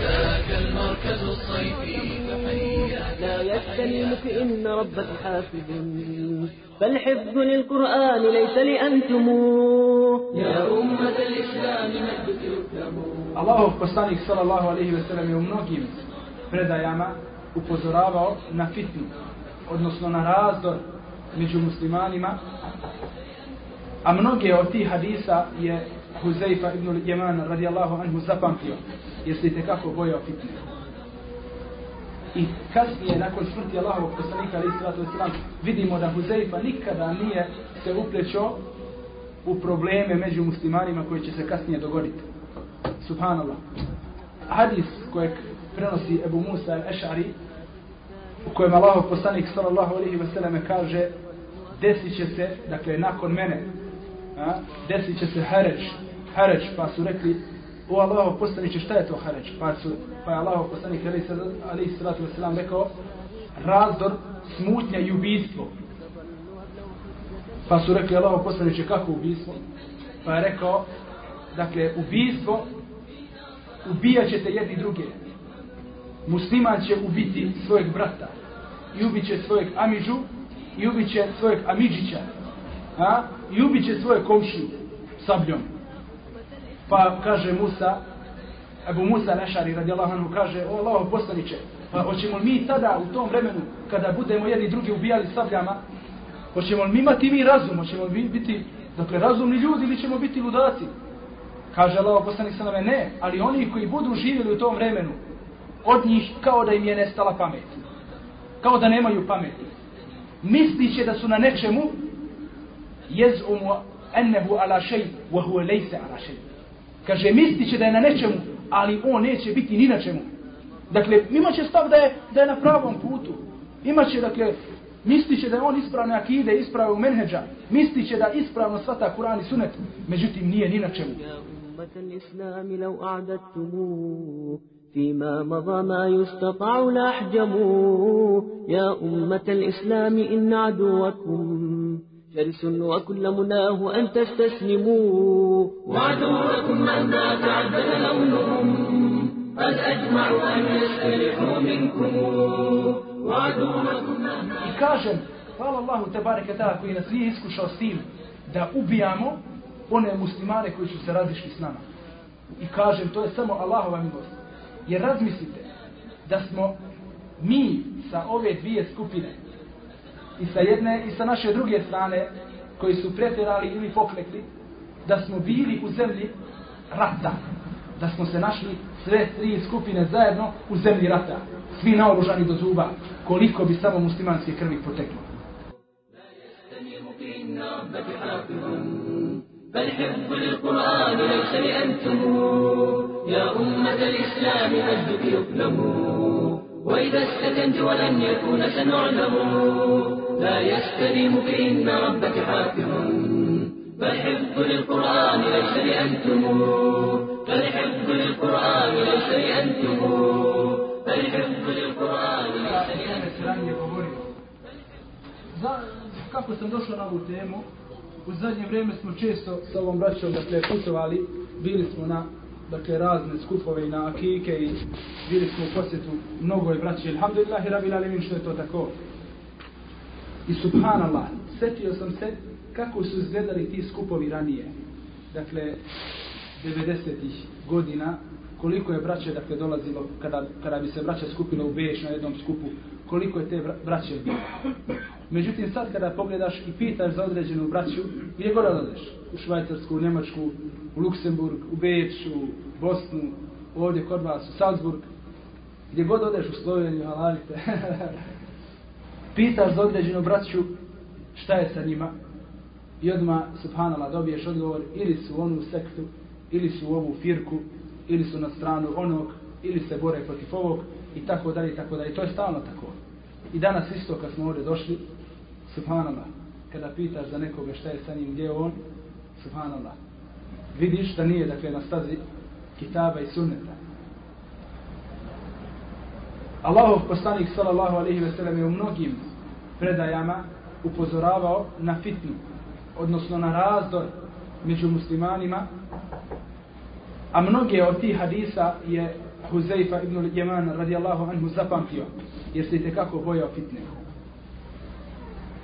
ذاك المركز الصيفي فحيا لا يستلمك إن ربك حافظ فالحفظ للقرآن ليس لأنتم يا أمة الإسلام يكرم Allahov poslanik sallallahu alejhi ve sellem je u mnogim predajama upozoravao na fitnu, odnosno na razdor među muslimanima, a mnoge od tih hadisa je Huzeifa ibn Jeman radijallahu anhu zapamtio, jer se i kako bojao fitne. I kasnije, nakon smrti Allahovog poslanika, ali sallatu wasalam, vidimo da Huzeifa nikada nije se uplećao u probleme među muslimanima koji će se kasnije dogoditi. Subhanallah. Hadis kojeg prenosi Ebu Musa al-Eš'ari, u kojem Allahov poslanik sallallahu alaihi ve sallam kaže desit će se, dakle nakon mene, a, desit će se hareč, hareč, pa su rekli o Allahov poslaniće šta je to haređ? Pa, su, pa je Allahov poslanik alaihi sallatu wasalam, rekao razdor, smutnja i ubijstvo. Pa su rekli Allahov poslaniće kako ubijstvo? Pa je rekao dakle ubijstvo ubijat ćete jedni druge musliman će ubiti svojeg brata i ubit će svojeg amiđu i ubit će svojeg amiđića a? i ubit će svoje komšiju sabljom pa kaže Musa Ebu Musa Lešari radijallahu anhu kaže o Allaho poslaniće pa hoćemo li mi tada u tom vremenu kada budemo jedni drugi ubijali sabljama hoćemo li mi imati mi razum hoćemo li biti dakle razumni ljudi ili ćemo biti ludaci kaže Allaho poslanik sa ne ali oni koji budu živjeli u tom vremenu od njih kao da im je nestala pamet. Kao da nemaju pameti. Misli će da su na nečemu jezumu ennehu ala šej wa huwa lejse ala šej. Kaže, misli će da je na nečemu, ali on neće biti ni na čemu. Dakle, ima će stav da je, da je na pravom putu. Ima će, dakle, misli će da je on ispravne akide, ispravne menheđa. Misli će da ispravno svata Kur'an i sunet. Međutim, nije ni na čemu. فيما مضى ما يستطاع لأحجموا يا أمة الإسلام إن عدوكم شرس وكل مناه أن تستسلموا وعدوكم من لا تعدل لونهم قد أجمعوا أن يسترحوا منكم وعدوكم من I kažem, hvala Allahu te bareke tada koji nas nije iskušao s tim da ubijamo one muslimane koji su se razišli s nama. I kažem, to je samo Allahova milost. Jer razmislite da smo mi sa ove dvije skupine i sa jedne i sa naše druge strane koji su pretjerali ili poklekli da smo bili u zemlji rata. Da smo se našli sve tri skupine zajedno u zemlji rata. Svi naoružani do zuba. Koliko bi samo muslimanske krvi poteklo. فالحفظ للقرآن ليس لأنتم يا أمة الإسلام مجدك يكلم وإذا استتنت ولن يكون سنعلم لا يستلم فإن ربك حافظ فالحفظ للقرآن ليس لأنتم فالحفظ للقرآن ليس لأنتم فالحفظ للقرآن ليس لأنتم Kako sam došao na ovu temu, u zadnje vrijeme smo često sa ovom braćom dakle, putovali, bili smo na dakle, razne skupove i na akike i bili smo u posjetu mnogo je braće. Alhamdulillah, rabil alemin, što je to tako. I subhanallah, setio sam se kako su izgledali ti skupovi ranije. Dakle, 90-ih godina, koliko je braće dakle, dolazilo kada, kada bi se braća skupilo u Beš na jednom skupu, koliko je te braće bilo. Međutim, sad kada pogledaš i pitaš za određenu braću, gdje god odeš? U Švajcarsku, u Njemačku, u Luksemburg, u Beč, u Bosnu, ovdje kod vas, u Salzburg, gdje god odeš u Sloveniju, halalite. pitaš za određenu braću šta je sa njima i odmah, subhanallah, dobiješ odgovor ili su u onu sektu, ili su u ovu firku, ili su na stranu onog, ili se bore protiv ovog i tako dalje i tako dalje. To je stalno tako. I danas isto kad smo ovdje došli, subhanallah, kada pitaš za nekoga šta je sa njim, gdje je on, subhanallah, vidiš da nije, dakle, na stazi kitaba i sunneta. Allahov poslanik sallallahu alejhi ve sellem je u mnogim predajama upozoravao na fitnu, odnosno na razdor među muslimanima, a mnoge od tih hadisa je Huzaifa ibn Jeman radijallahu anhu zapamtio, jer se i kako bojao fitne.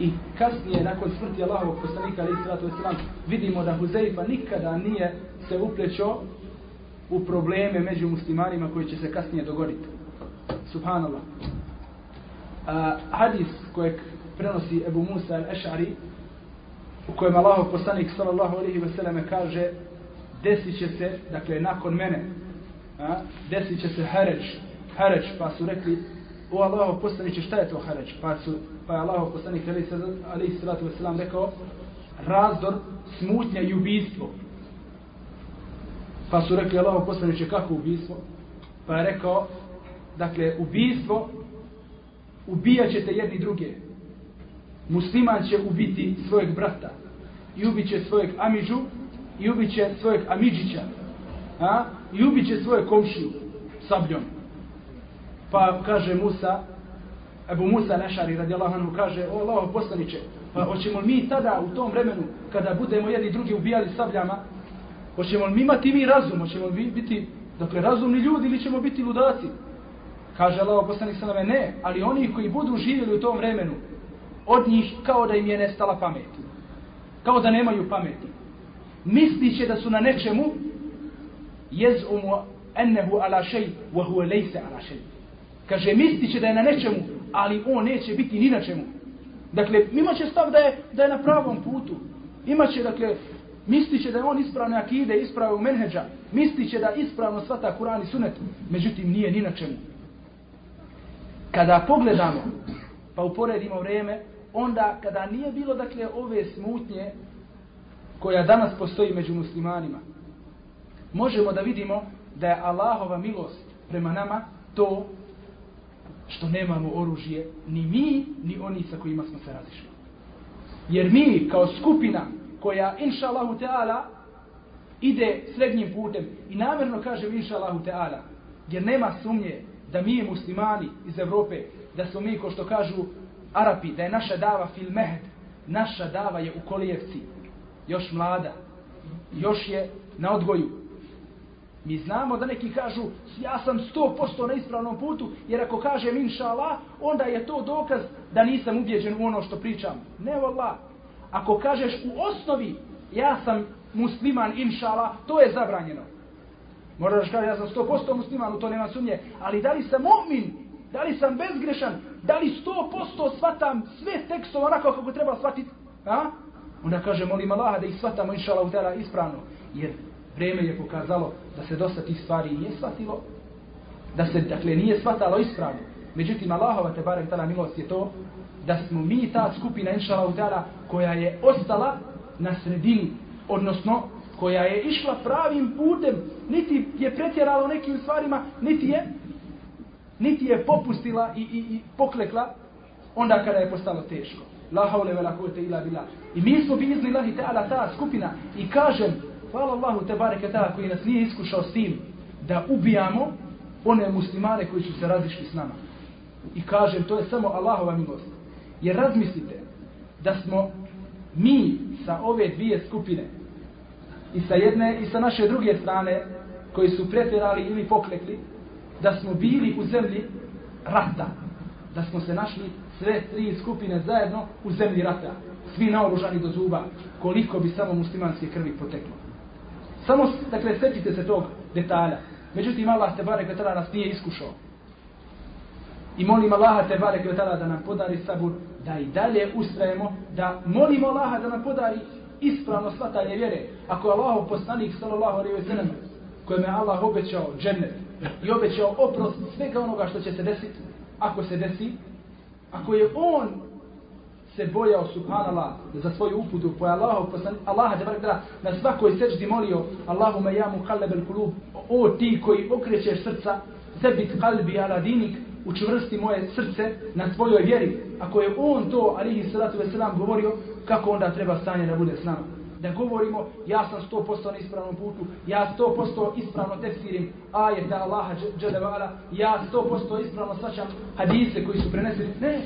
I kasnije, nakon smrti Allahovog poslanika, ali sratu islam, vidimo da Huzaifa nikada nije se uplećao u probleme među muslimanima koji će se kasnije dogoditi. Subhanallah. A, hadis kojeg prenosi Ebu Musa al-Eš'ari, u kojem Allah poslanik sallallahu alaihi ve selleme kaže desit će se, dakle nakon mene, a, desit će se haređ, haređ, pa su rekli, o Allaho poslaniće, šta je to haređ? Pa, su, pa je Allaho poslanik alaihi sallatu ve selam rekao, razdor, smutnja i ubijstvo. Pa su rekli, Allaho poslaniće, kako ubijstvo? Pa je rekao, dakle, ubijstvo, ubijat ćete jedni druge. Musliman će ubiti svojeg brata i ubit će svojeg amiđu i ubit će svojeg amiđića a? i ubit će svoje komšiju sabljom. Pa kaže Musa, Ebu Musa Nešari radijallahu anhu kaže, o Allah poslaniće, pa hoćemo mi tada u tom vremenu, kada budemo jedni drugi ubijali sabljama, hoćemo li mi imati mi razum, hoćemo li biti, dakle, razumni ljudi ili ćemo biti ludaci? Kaže Allah poslanik sallame, ne, ali oni koji budu živjeli u tom vremenu, od njih kao da im je nestala pamet. Kao da nemaju pameti. Misli će da su na nečemu, jez umu ennehu ala šej, wa huve lejse ala šej. Kaže, misli će da je na nečemu, ali on neće biti ni na čemu. Dakle, ima će stav da je, da je na pravom putu. Imaće, dakle, misli će da je on ispravne akide, ispravne menheđa. Misli će da ispravno svata Kur'an i sunet. Međutim, nije ni na čemu kada pogledamo, pa uporedimo vrijeme, onda kada nije bilo dakle ove smutnje koja danas postoji među muslimanima, možemo da vidimo da je Allahova milost prema nama to što nemamo oružje, ni mi, ni oni sa kojima smo se razišli. Jer mi, kao skupina koja, inša Allahu Teala, ide srednjim putem, i namjerno kažem inša Allahu Teala, jer nema sumnje da mi muslimani iz Evrope, da smo mi, ko što kažu Arapi, da je naša dava fil mehd, naša dava je u Kolijevci, još mlada, još je na odgoju. Mi znamo da neki kažu, ja sam 100% na ispravnom putu, jer ako kažem inša Allah, onda je to dokaz da nisam ubjeđen u ono što pričam. Ne Allah. Ako kažeš u osnovi, ja sam musliman inša Allah, to je zabranjeno. Možda da kaže, ja sam 100% musliman, u to nema sumnje. Ali da li sam mu'min? Da li sam bezgrešan? Da li 100% shvatam sve tekstove onako kako treba shvatiti? A? Onda kaže, molim Allaha da ih shvatamo, inša Allah, ispravno. Jer vreme je pokazalo da se dosta tih stvari nije shvatilo. Da se, dakle, nije shvatalo ispravno. Međutim, Allahova te barem tala milost je to da smo mi ta skupina, inša Allah, koja je ostala na sredini, odnosno koja je išla pravim putem, niti je pretjerala u nekim stvarima, niti je niti je popustila i, i, i poklekla onda kada je postalo teško. La haule vela kuvete ila bila. I mi smo bi izni lahi ta'ala ta skupina i kažem, hvala Allahu te bareke ta'ala koji nas nije iskušao s tim da ubijamo one muslimane koji su se razišli s nama. I kažem, to je samo Allahova milost. Jer razmislite da smo mi sa ove dvije skupine i sa jedne i sa naše druge strane koji su pretjerali ili poklekli da smo bili u zemlji rata da smo se našli sve tri skupine zajedno u zemlji rata svi naoružani do zuba koliko bi samo muslimanske krvi poteklo. Samo dakle sjetite se tog detalja. Međutim Allah te barek vetala nas nije iskušao. I molim Allaha te barek vetala da nam podari sabur da i dalje ustrajemo da molimo Allaha da nam podari ispravno shvatanje vjere. Ako je Allahov poslanik sallallahu alejhi ve sellem kojem je Allah obećao džennet i obećao oprost svega onoga što će se desiti, ako se desi, ako je on se bojao subhanallah za svoju uputu po Allahu poslanik Allah te da na svakoj sećdi molio Allahumma ya muqallibal qulub o ti koji okrećeš srca sebit kalbi ala dinik, učvrsti moje srce na tvojoj vjeri. Ako je on to, alihi salatu veselam, govorio, kako onda treba stanje da bude s nama? Da govorimo, ja sam 100% na ispravnom putu, ja 100% ispravno tefsirim ajeta Allaha dželevala, ja 100% ispravno svačam hadise koji su preneseni. Ne,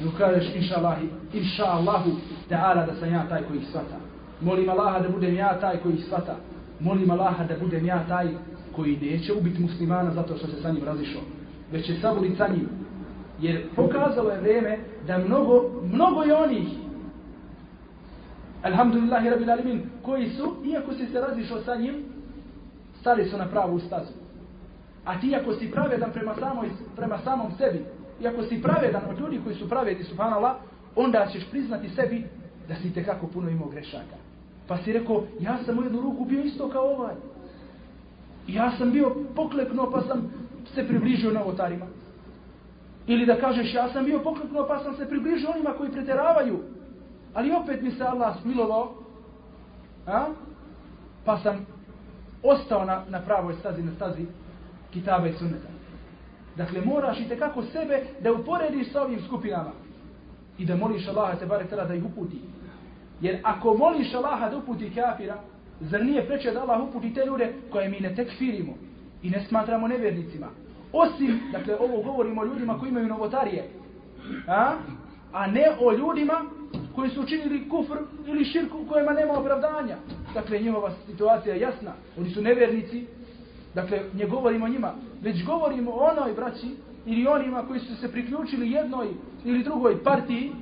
nego kažeš, inša Allahi, inša Allahu, ta'ala da sam ja taj koji ih svata. Molim Allaha da budem ja taj koji ih svata. Molim Allaha da budem ja taj koji neće ubiti muslimana zato što se sa njim razišao već će sabulit sa njim. Jer pokazalo je vreme da mnogo, mnogo je onih, alhamdulillahi rabbil alimin, koji su, iako si se razišao sa njim, stali su na pravu stazu. A ti ako si pravedan prema, samoj, prema samom sebi, i ako si pravedan od ljudi koji su pravedni, subhanallah, onda ćeš priznati sebi da si te kako puno imao grešaka. Pa si rekao, ja sam u jednu ruku bio isto kao ovaj. Ja sam bio poklepno pa sam se približio novotarima. Ili da kažeš ja sam bio poklepno pa sam se približio onima koji preteravaju. Ali opet mi se Allah smilovao. A? Pa sam ostao na, na pravoj stazi, na stazi kitaba i sunneta. Dakle, moraš i tekako sebe da uporediš sa ovim skupinama. I da moliš Allaha te bare tada da ih uputi. Jer ako moliš Allaha da uputi kafira, zar nije preče da Allah uputi te ljude koje mi ne tekfirimo? i ne smatramo nevjernicima. Osim, dakle, ovo govorimo o ljudima koji imaju novotarije, a, a ne o ljudima koji su učinili kufr ili širku u kojima nema opravdanja. Dakle, njihova situacija je jasna. Oni su nevjernici, dakle, ne govorimo o njima, već govorimo o onoj braći ili onima koji su se priključili jednoj ili drugoj partiji,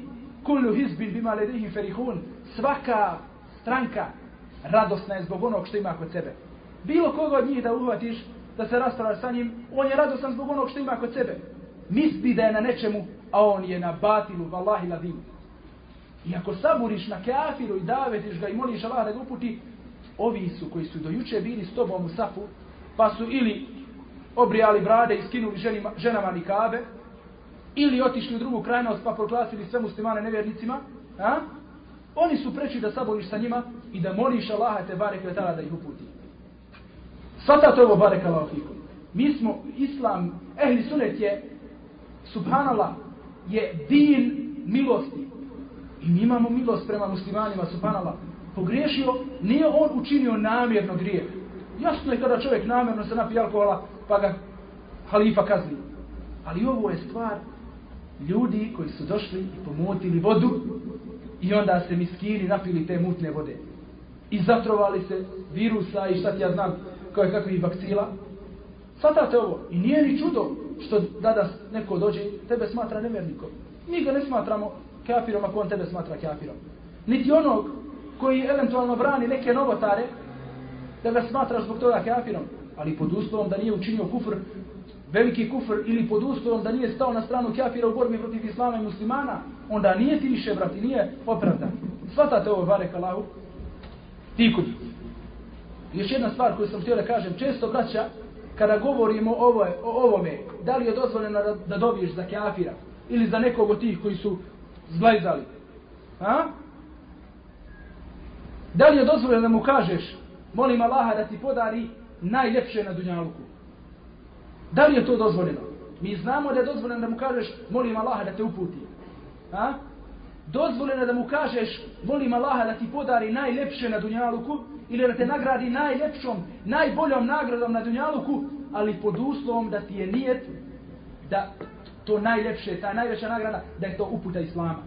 kullu hizbin bima ledihim ferihun, svaka stranka radosna je zbog onog što ima kod sebe. Bilo koga od njih da uhvatiš, da se raspravlja sa njim, on je radosan zbog onog što ima kod sebe. Misli da je na nečemu, a on je na batilu, vallahi ladinu. I ako saburiš na kafiru i davetiš ga i moliš Allah da ga uputi, ovi su koji su dojuče bili s tobom u safu, pa su ili obrijali brade i skinuli ženima, ženama nikabe, ili otišli u drugu krajnost pa proglasili sve muslimane nevjernicima, a? oni su preči da saboriš sa njima i da moliš Allaha te barek da ih uputi. Svatate ovo barek Allah fikum. Mi smo, islam, ehli sunet je, subhanallah, je din milosti. I mi imamo milost prema muslimanima, subhanallah. Pogriješio, nije on učinio namjerno grijeh. Jasno je kada čovjek namjerno se napije alkohola, pa ga halifa kazni. Ali ovo je stvar ljudi koji su došli i pomutili vodu i onda se miskini napili te mutne vode. I zatrovali se virusa i šta ti ja znam, koje kakvi bakcila. Svatate ovo. I nije ni čudo što da neko dođe tebe smatra nevjernikom. Mi ga ne smatramo kafirom ako on tebe smatra kafirom. Niti onog koji eventualno brani neke novotare da ga smatraš zbog toga kafirom. Ali pod uslovom da nije učinio kufr, veliki kufr ili pod uslovom da nije stao na stranu kafira u borbi protiv islama i muslimana, onda nije ti više, brati, nije opravdan. Svatate ovo, barek Allahu, ti kudi. Još jedna stvar koju sam htio da kažem, često braća, kada govorimo ovo, o ovome, da li je dozvoljeno da, da dobiješ za kafira ili za nekog od tih koji su zglajzali. A? Da li je dozvoljeno da mu kažeš, molim Allaha da ti podari najljepše na Dunjaluku? Da li je to dozvoljeno? Mi znamo da je dozvoljeno da mu kažeš, molim Allaha da te uputi. A? Dozvoljeno da mu kažeš, molim Allaha da ti podari najljepše na Dunjaluku, ili da te nagradi najljepšom, najboljom nagradom na Dunjaluku, ali pod uslovom da ti je nijet da to najljepše, ta najveća nagrada, da je to uputa Islama.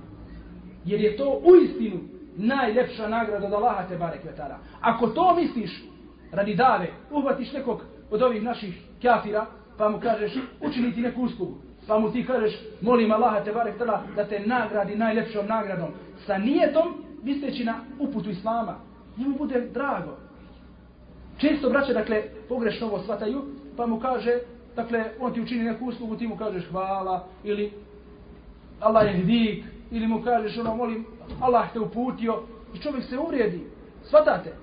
Jer je to u istinu najljepša nagrada od Allaha te barek vetara. Ako to misliš, radi dave, uhvatiš nekog od ovih naših kafira, pa mu kažeš, učini ti neku uslugu, pa mu ti kažeš, molim Allaha te barek vetara da te nagradi najljepšom nagradom, sa nijetom, misleći na uputu Islama, njemu bude drago. Često braće, dakle, pogrešno ovo shvataju, pa mu kaže, dakle, on ti učini neku uslugu, ti mu kažeš hvala, ili Allah je hdik, ili mu kažeš, ono, molim, Allah te uputio, i čovjek se uvrijedi, shvatate.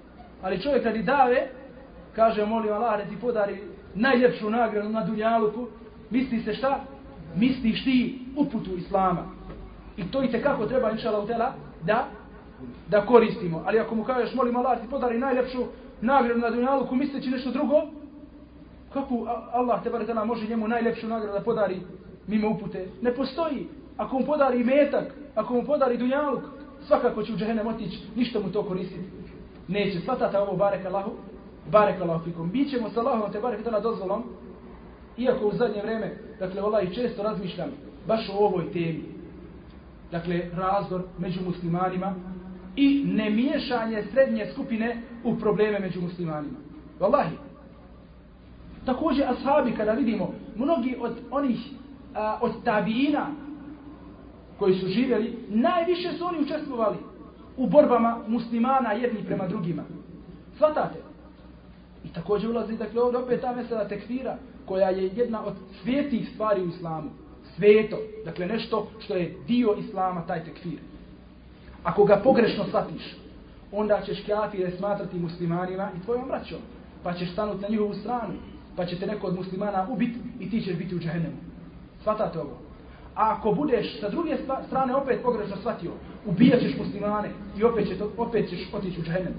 Ali čovjek kad i dave, kaže, molim Allah da ti podari najljepšu nagradu na dunjaluku, misli se šta? Misliš ti uputu Islama. I to i kako treba, inša Allah, da da koristimo. Ali ako mu kažeš, molim Allah, ti podari najljepšu nagradu na dunjaluku, misleći nešto drugo, Kako Allah te baretana može njemu najlepšu nagradu da podari mimo upute? Ne postoji. Ako mu podari metak, ako mu podari dunjaluk, svakako će u džehennem otići, ništa mu to koristiti. Neće, svatate ovo barek Allahu, barek Allahu fikum. Bićemo sa Allahom te barek na dozvolom, iako u zadnje vreme, dakle, ovaj često razmišljam baš o ovoj temi. Dakle, razdor među muslimanima i nemiješanje srednje skupine u probleme među muslimanima. Wallahi. Također, ashabi, kada vidimo, mnogi od onih, a, od tabijina, koji su živjeli, najviše su oni učestvovali u borbama muslimana jedni prema drugima. Svatate? I također ulazi, dakle, ovdje opet ta mesela tekfira, koja je jedna od svijetih stvari u islamu. Sveto. Dakle, nešto što je dio islama, taj tekfir. Ako ga pogrešno shvatiš, onda ćeš kafire smatrati muslimanima i tvojom braćom. Pa ćeš stanuti na njihovu stranu. Pa će te neko od muslimana ubiti i ti ćeš biti u džahennemu. Svatate ovo? A ako budeš sa druge strane opet pogrešno shvatio, ubijat ćeš muslimane i opet, će to, opet ćeš otići u džahennem.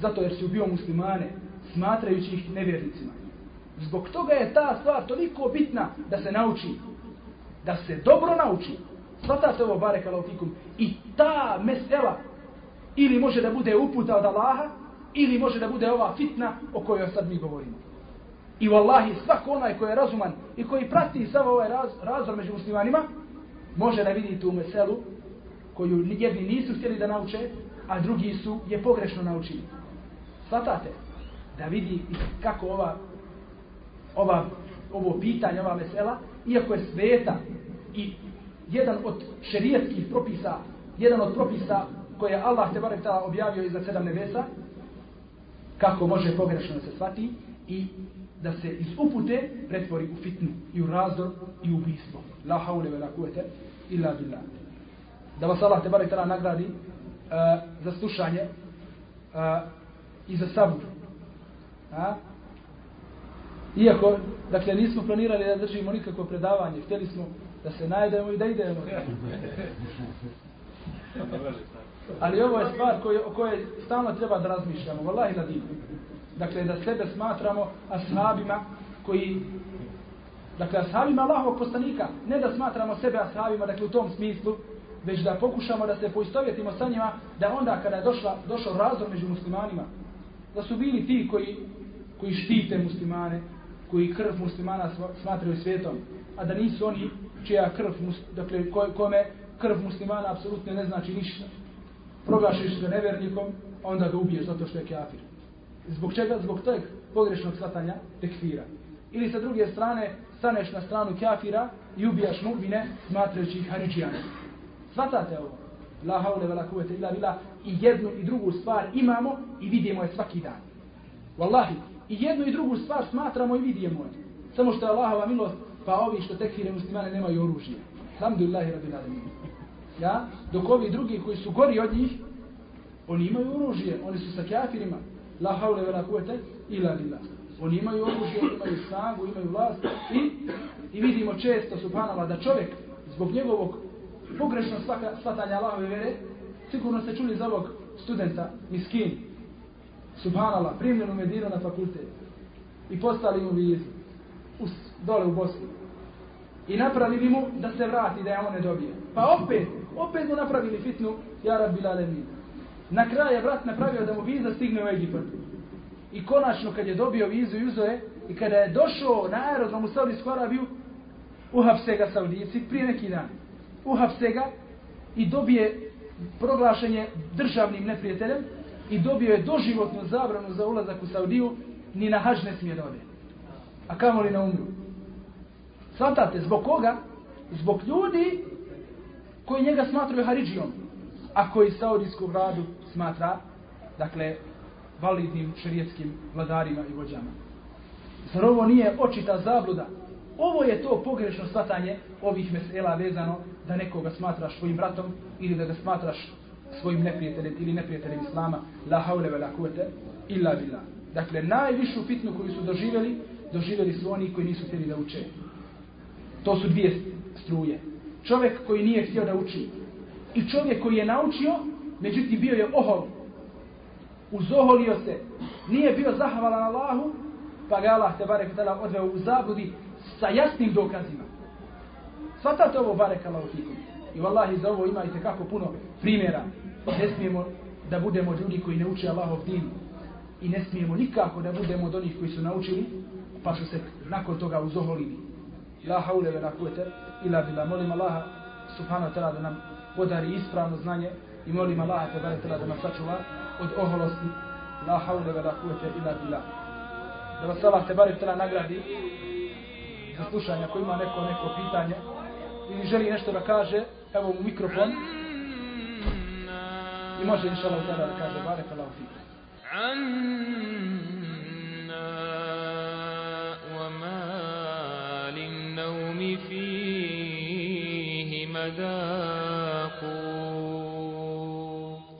Zato jer si ubio muslimane, smatrajući ih nevjernicima. Zbog toga je ta stvar toliko bitna da se nauči. Da se dobro nauči. Svatate ovo bare kalautikum. I ta mesela ili može da bude uputa od Allaha, ili može da bude ova fitna o kojoj sad mi govorimo. I wallahi svako onaj koji je razuman i koji prati sav ovaj raz, razor među muslimanima, može da vidi tu meselu koju jedni nisu htjeli da nauče, a drugi su je pogrešno naučili. Svatate? Da vidi kako ova, ova, ovo pitanje, ova mesela, iako je sveta i jedan od šerijetskih propisa, jedan od propisa koje je Allah te barem objavio iza sedam nebesa, kako može pogrešno da se shvati i da se iz upute pretvori u fitnu i u razdor i u ubijstvo. La haule ve la kuvete illa billah. Da vas Allah te tala nagradi uh, za slušanje uh, i za sabur. A? Iako, dakle, nismo planirali da držimo nikakvo predavanje, htjeli smo da se najdemo i da idemo. Ali ovo je stvar koje, o kojoj stalno treba da razmišljamo. Wallahi divnu. Dakle, da sebe smatramo ashabima koji... Dakle, ashabima Allahovog poslanika. Ne da smatramo sebe ashabima, dakle, u tom smislu, već da pokušamo da se poistovjetimo sa njima, da onda kada je došla, došao razor među muslimanima, da su bili ti koji, koji štite muslimane, koji krv muslimana smatraju svijetom, a da nisu oni čija krv, dakle, kome krv muslimana apsolutno ne znači ništa. Proglašiš se nevernikom, onda ga ubiješ zato što je kafir. Zbog čega? Zbog tog pogrešnog shvatanja tekfira. Ili sa druge strane, staneš na stranu kafira i ubijaš mu'mine smatrajući ih haridžijane. Svatate ovo? La haule vela kuvete illa bila i jednu i drugu stvar imamo i vidimo je svaki dan. Wallahi, i jednu i drugu stvar smatramo i vidimo je. Samo što je Allahova milost, pa ovi što tekfire muslimane nemaju oružje. Alhamdulillahi rabbil alamin. Ja? Dok ovi drugi koji su gori od njih, oni imaju oružje, oni su sa kafirima la haule vela kuvete ila lila. Oni imaju oružje, imaju snagu, imaju vlast i, i vidimo često, subhanala, da čovjek zbog njegovog pogrešnog shvatanja Allahove vere, sigurno ste čuli za ovog studenta, miskin, subhanala, primljen u Medinu na fakultet i postali mu vizu u, dole u Bosni. I napravili mu da se vrati, da je on ne dobije. Pa opet, opet mu napravili fitnu, ja rabbi lalemin. Na kraju je brat napravio da mu viza stigne u Egipat. I konačno kad je dobio vizu i uzoje, i kada je došao na aerodrom u Saudijsku Arabiju, uhapse ga Saudijici prije neki dan. Uhapse ga i dobije proglašenje državnim neprijateljem i dobio je doživotnu zabranu za ulazak u Saudiju, ni na hađ ne smije da ode. A kamo li na umru? Svatate, zbog koga? Zbog ljudi koji njega smatruju Haridžijom a koji saudijsku vladu smatra, dakle, validnim šerijetskim vladarima i vođama. Zar ovo nije očita zabluda? Ovo je to pogrešno shvatanje ovih mesela vezano da nekoga smatraš svojim bratom ili da ga smatraš svojim neprijateljem ili neprijateljem Islama la haule ve la kuvete illa billah. Dakle, najvišu fitnu koju su doživjeli, doživjeli su oni koji nisu htjeli da uče. To su dvije struje. Čovjek koji nije htio da uči, i čovjek koji je naučio, međutim bio je ohol. Uzoholio se. Nije bio zahvalan Allahu pa ga Allah te barek tada odveo u zabludi sa jasnim dokazima. Svatate ovo barek Allah fikum. I vallahi za ovo imajte kako puno primjera. Ne smijemo da budemo ljudi koji ne uče Allahov din. I ne smijemo nikako da budemo od onih koji su naučili, pa su se nakon toga uzoholili. La haule ve la kuvete ila bila. Molim Allaha subhanahu wa ta'ala da nam podari ispravno znanje i molim Allaha te barek da nas sačuva od oholosti. La haule ve la kuvete ila bila. Da vas Allah te barek nagradi za slušanje ako ima neko neko pitanje ili želi nešto da kaže, evo mu mikrofon. I može inša Allah da kaže barek Allah fik.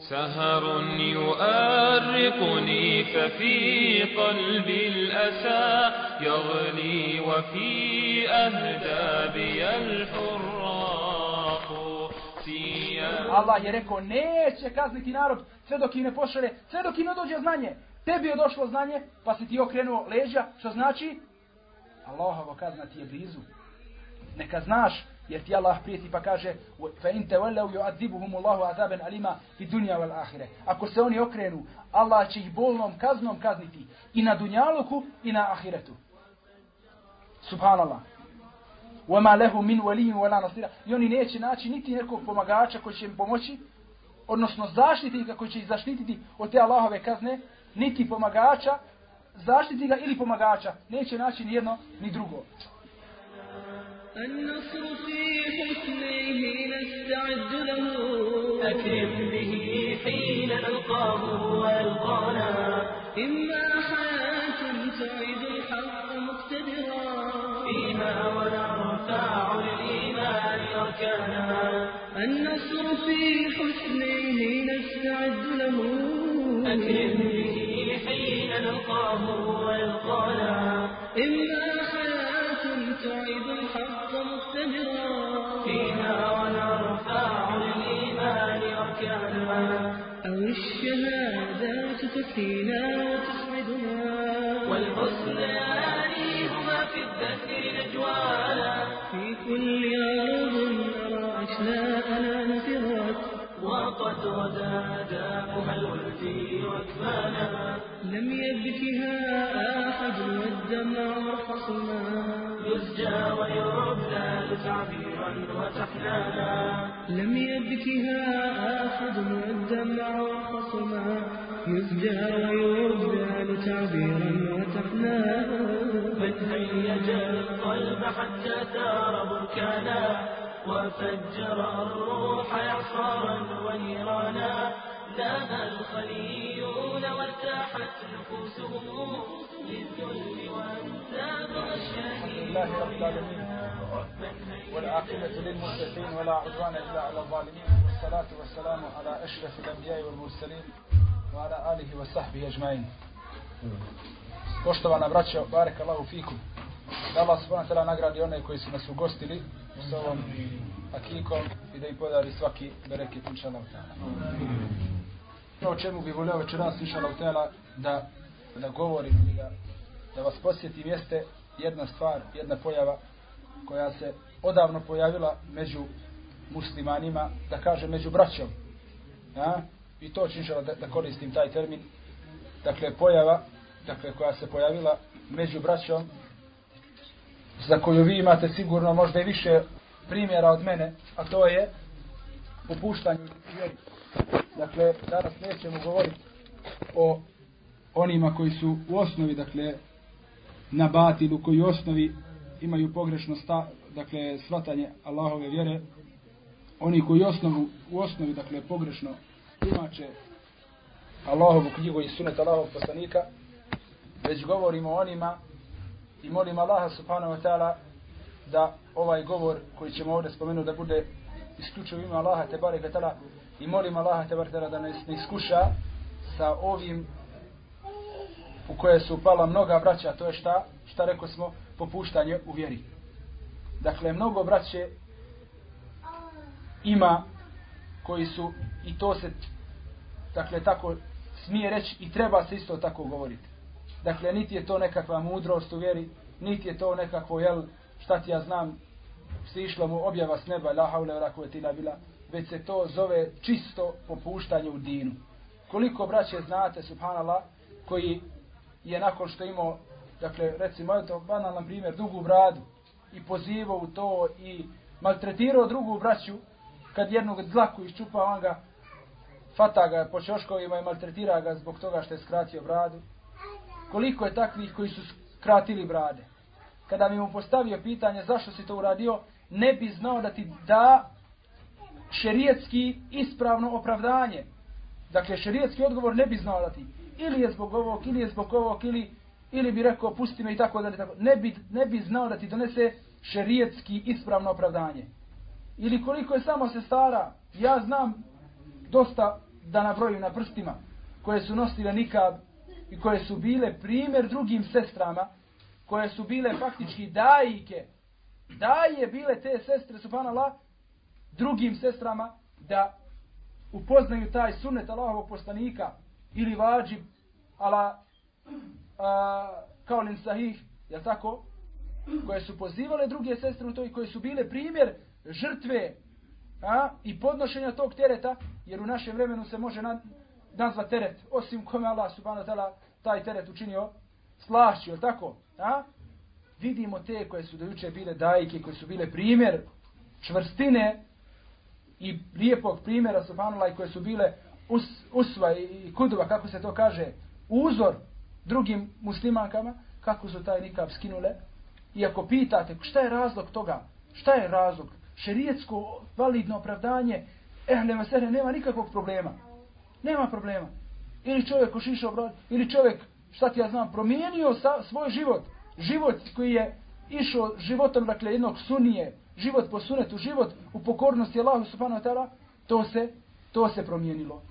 سهر يؤرقني ففي قلبي الأسى يغلي وفي أهدابي الحراق Allah je rekao, neće kazniti narod sve dok i ne pošale, sve dok i ne dođe znanje. Tebi je došlo znanje, pa si ti okrenuo leđa, što znači? Allahovo kazna ti je blizu. Neka znaš, jer ti Allah prijeti pa kaže fa in tawallu yu'adhibuhum Allahu azaban alima fi dunya wal akhirah. Ako se oni okrenu, Allah će ih bolnom kaznom kazniti i na dunjaluku i na ahiretu. Subhanallah. وَمَا لَهُ مِنْ وَلِيٍ وَلَا نَصِيرًا I oni neće naći niti nekog pomagača koji će im pomoći, odnosno zaštitnika koji će ih zaštititi od te Allahove kazne, niti pomagača, zaštiti ga ili pomagača. Neće naći ni jedno, ni drugo. النصر في حسنه نستعد له. أكرم به حين نلقاه ويلقانا إما حياة تعيد الحق مقتدرا. فيها ونرفع للإيمان أركانا. النصر في حسنه نستعد له. أكرم به حين نلقاه ويلقانا إما تعيد الحق مقتدرا فيها ونرفع للإيمان أركانا أو الشهادات تكفينا وتسعدنا والحسنان هما في الذكر نجوانا. في كل أرض نرى أشلاءنا نفرت وقد غدا دامها الولد وكفانا لم يبكها أحد والدمع مرخصنا يسجى ويربى تعبيرا وتحنانا. لم يبكها أحد والدمع مرخصنا يسجى ويربى تعبيرا وتحنانا. من هيج القلب حتى ثار بركانا. وفجر الروح إعصارا ونيرانا نام الخليون وارتاحت نفوسهم. لله رب العالمين والعاقبة للمتقين ولا عدوان إلا على الظالمين والصلاة والسلام على أشرف الأنبياء والمرسلين وعلى آله وصحبه أجمعين Poštovana braćo, barek Allahu fiku. Da Allah subhanahu wa ta'ala nagradi one koji su nas ugostili s ovom akikom i da im podari svaki bereket inša Allah o čemu bih volio večeras inša Allah da, da govorim i da, da vas posjetim jeste jedna stvar, jedna pojava koja se odavno pojavila među muslimanima, da kaže među braćom. Ja? I to ću da, da koristim taj termin. Dakle, pojava dakle, koja se pojavila među braćom za koju vi imate sigurno možda i više primjera od mene, a to je popuštanje vjeri. Dakle, danas nećemo govoriti o onima koji su u osnovi, dakle, na batilu, koji osnovi imaju pogrešno sta, dakle, svatanje Allahove vjere, oni koji osnovu, u osnovi, dakle, pogrešno tumače Allahovu knjigu i sunet Allahovog poslanika, već govorimo o onima i molim Allaha subhanahu wa ta'ala da ovaj govor koji ćemo ovdje spomenuti da bude isključivo ima Allaha te barek ta'ala i molim Allaha te barek ta'ala da nas ne iskuša sa ovim u koje su upala mnoga braća, to je šta, šta rekao smo, popuštanje u vjeri. Dakle, mnogo braće ima koji su, i to se, dakle, tako smije reći i treba se isto tako govoriti. Dakle, niti je to nekakva mudrost u vjeri, niti je to nekakvo, jel, šta ti ja znam, si mu objava s neba, la haule vela bila, već se to zove čisto popuštanje u dinu. Koliko braće znate, subhanallah, koji je nakon što imao, dakle, recimo, eto, banalan primjer, dugu bradu i pozivao u to i maltretirao drugu braću, kad jednog dlaku iščupa, on ga fata ga po čoškovima i maltretira ga zbog toga što je skratio bradu. Koliko je takvih koji su skratili brade? Kada bi mu postavio pitanje zašto si to uradio, ne bi znao da ti da šerijetski ispravno opravdanje. Dakle, šerijetski odgovor ne bi znao da ti. Ili je zbog ovog, ili je zbog ovog, ili, ili bi rekao pusti me i tako dalje. Tako. Ne, bi, ne bi znao da ti donese šerijetski ispravno opravdanje. Ili koliko je samo se stara, ja znam dosta da nabrojim na prstima, koje su nosile nikad i koje su bile primjer drugim sestrama, koje su bile faktički dajike, daje bile te sestre, subhanallah, drugim sestrama, da upoznaju taj sunnet Allahovog poslanika, ili vađib, ala, a, kao lin sahih, jel tako? Koje su pozivale druge sestre u to i koje su bile primjer žrtve a, i podnošenja tog tereta, jer u našem vremenu se može na, nazva teret, osim kome Allah subhanahu wa ta'ala taj teret učinio slašću, je tako? A? Vidimo te koje su dojuče bile dajke, koje su bile primjer čvrstine i lijepog primjera subhanallah i koje su bile us, usva i kuduva, kako se to kaže, uzor drugim muslimankama, kako su taj nikab skinule. I ako pitate šta je razlog toga, šta je razlog, šerijetsko validno opravdanje, ehle mesele, nema nikakvog problema. Nema problema. Ili čovjek ušišao brod, ili čovjek, šta ti ja znam, promijenio sa, svoj život. Život koji je išao životom, dakle, jednog sunije, život po sunetu, život u pokornosti Allahu subhanahu wa ta'ala, to se, to se promijenilo.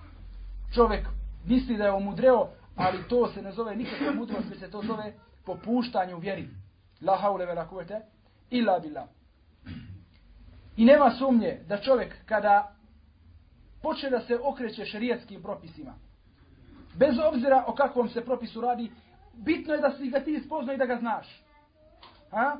Čovjek misli da je omudreo, ali to se ne zove nikakva mudrost, već se to zove popuštanje u vjeri. La haule vela kuvete, illa bila. I nema sumnje da čovjek kada počne da se okreće šerijetskim propisima, bez obzira o kakvom se propisu radi, bitno je da si ga ti spozna i da ga znaš. Ha?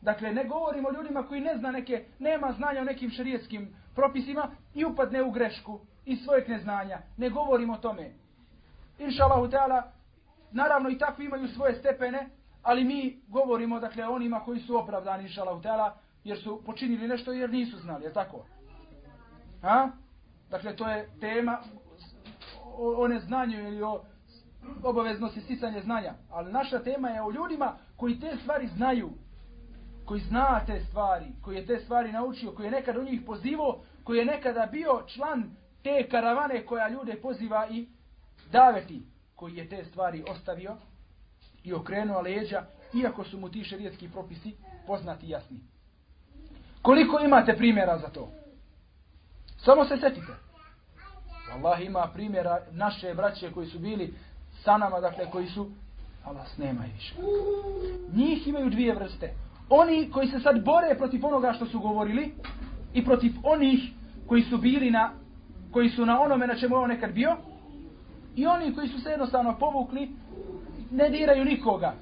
Dakle, ne govorimo ljudima koji ne zna neke, nema znanja o nekim šerijetskim propisima i upadne u grešku iz svojeg neznanja. Ne govorimo o tome. Inša Allahu Teala, naravno i takvi imaju svoje stepene, ali mi govorimo, dakle, onima koji su opravdani, inša Allahu Teala, jer su počinili nešto jer nisu znali, je tako? Ha? Dakle, to je tema o, o neznanju ili o obaveznosti sticanje znanja. Ali naša tema je o ljudima koji te stvari znaju, koji zna te stvari, koji je te stvari naučio, koji je nekada u njih pozivao, koji je nekada bio član te karavane koja ljude poziva i daveti, koji je te stvari ostavio i okrenuo leđa, iako su mu ti šerijetski propisi poznati i jasni. Koliko imate primjera za to? Samo se setite. Allah ima primjera naše braće koji su bili sa nama, dakle, koji su, Allah nema više. Njih imaju dvije vrste. Oni koji se sad bore protiv onoga što su govorili i protiv onih koji su bili na, koji su na onome na čemu je on nekad bio, i oni koji su se jednostavno povukli, ne diraju nikoga.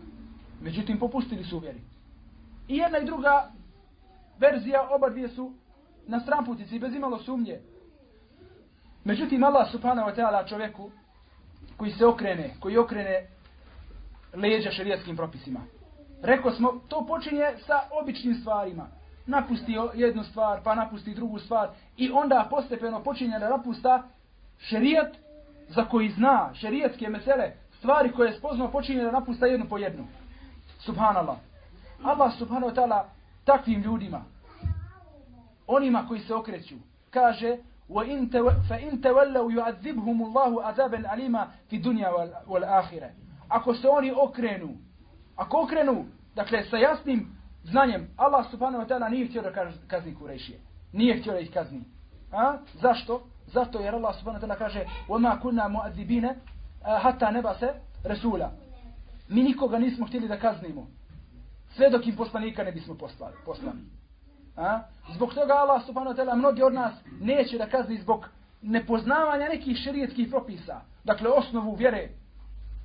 Međutim, popustili su vjeri. I jedna i druga verzija, oba dvije su na stramputici, bez imalo sumnje. Međutim, Allah subhanahu wa ta'ala čovjeku koji se okrene, koji okrene leđa šerijatskim propisima. Rekao smo, to počinje sa običnim stvarima Napusti jednu stvar, pa napusti drugu stvar i onda postepeno počinje da napusta šerijat za koji zna, šerijatske mesele, stvari koje je spoznao, počinje da napusta jednu po jednu. Subhanallah. Allah subhanahu wa ta'ala takvim ljudima, onima koji se okreću, kaže وَإِن فَإِن تَوَلَّوْا يُعَذِّبْهُمُ اللَّهُ عَذَابًا عَلِيمًا فِي الدُّنْيَا وَالْآخِرَةِ Ako se oni okrenu, ako okrenu, dakle sa jasnim znanjem, Allah subhanahu wa ta'ala nije htio da kazni Kurešije. Nije htio da ih kazni. A? Zašto? Zato jer Allah subhanahu wa ta'ala kaže وَمَا كُنَّا مُعَذِّبِينَ حَتَّى نَبَسَ رَسُولًا Mi nikoga nismo htjeli da kaznimo. Sve dok im poslanika ne bismo poslali. poslali. A? Zbog toga Allah subhanahu wa ta'ala mnogi od nas neće da kazni zbog nepoznavanja nekih šerijetskih propisa. Dakle, osnovu vjere.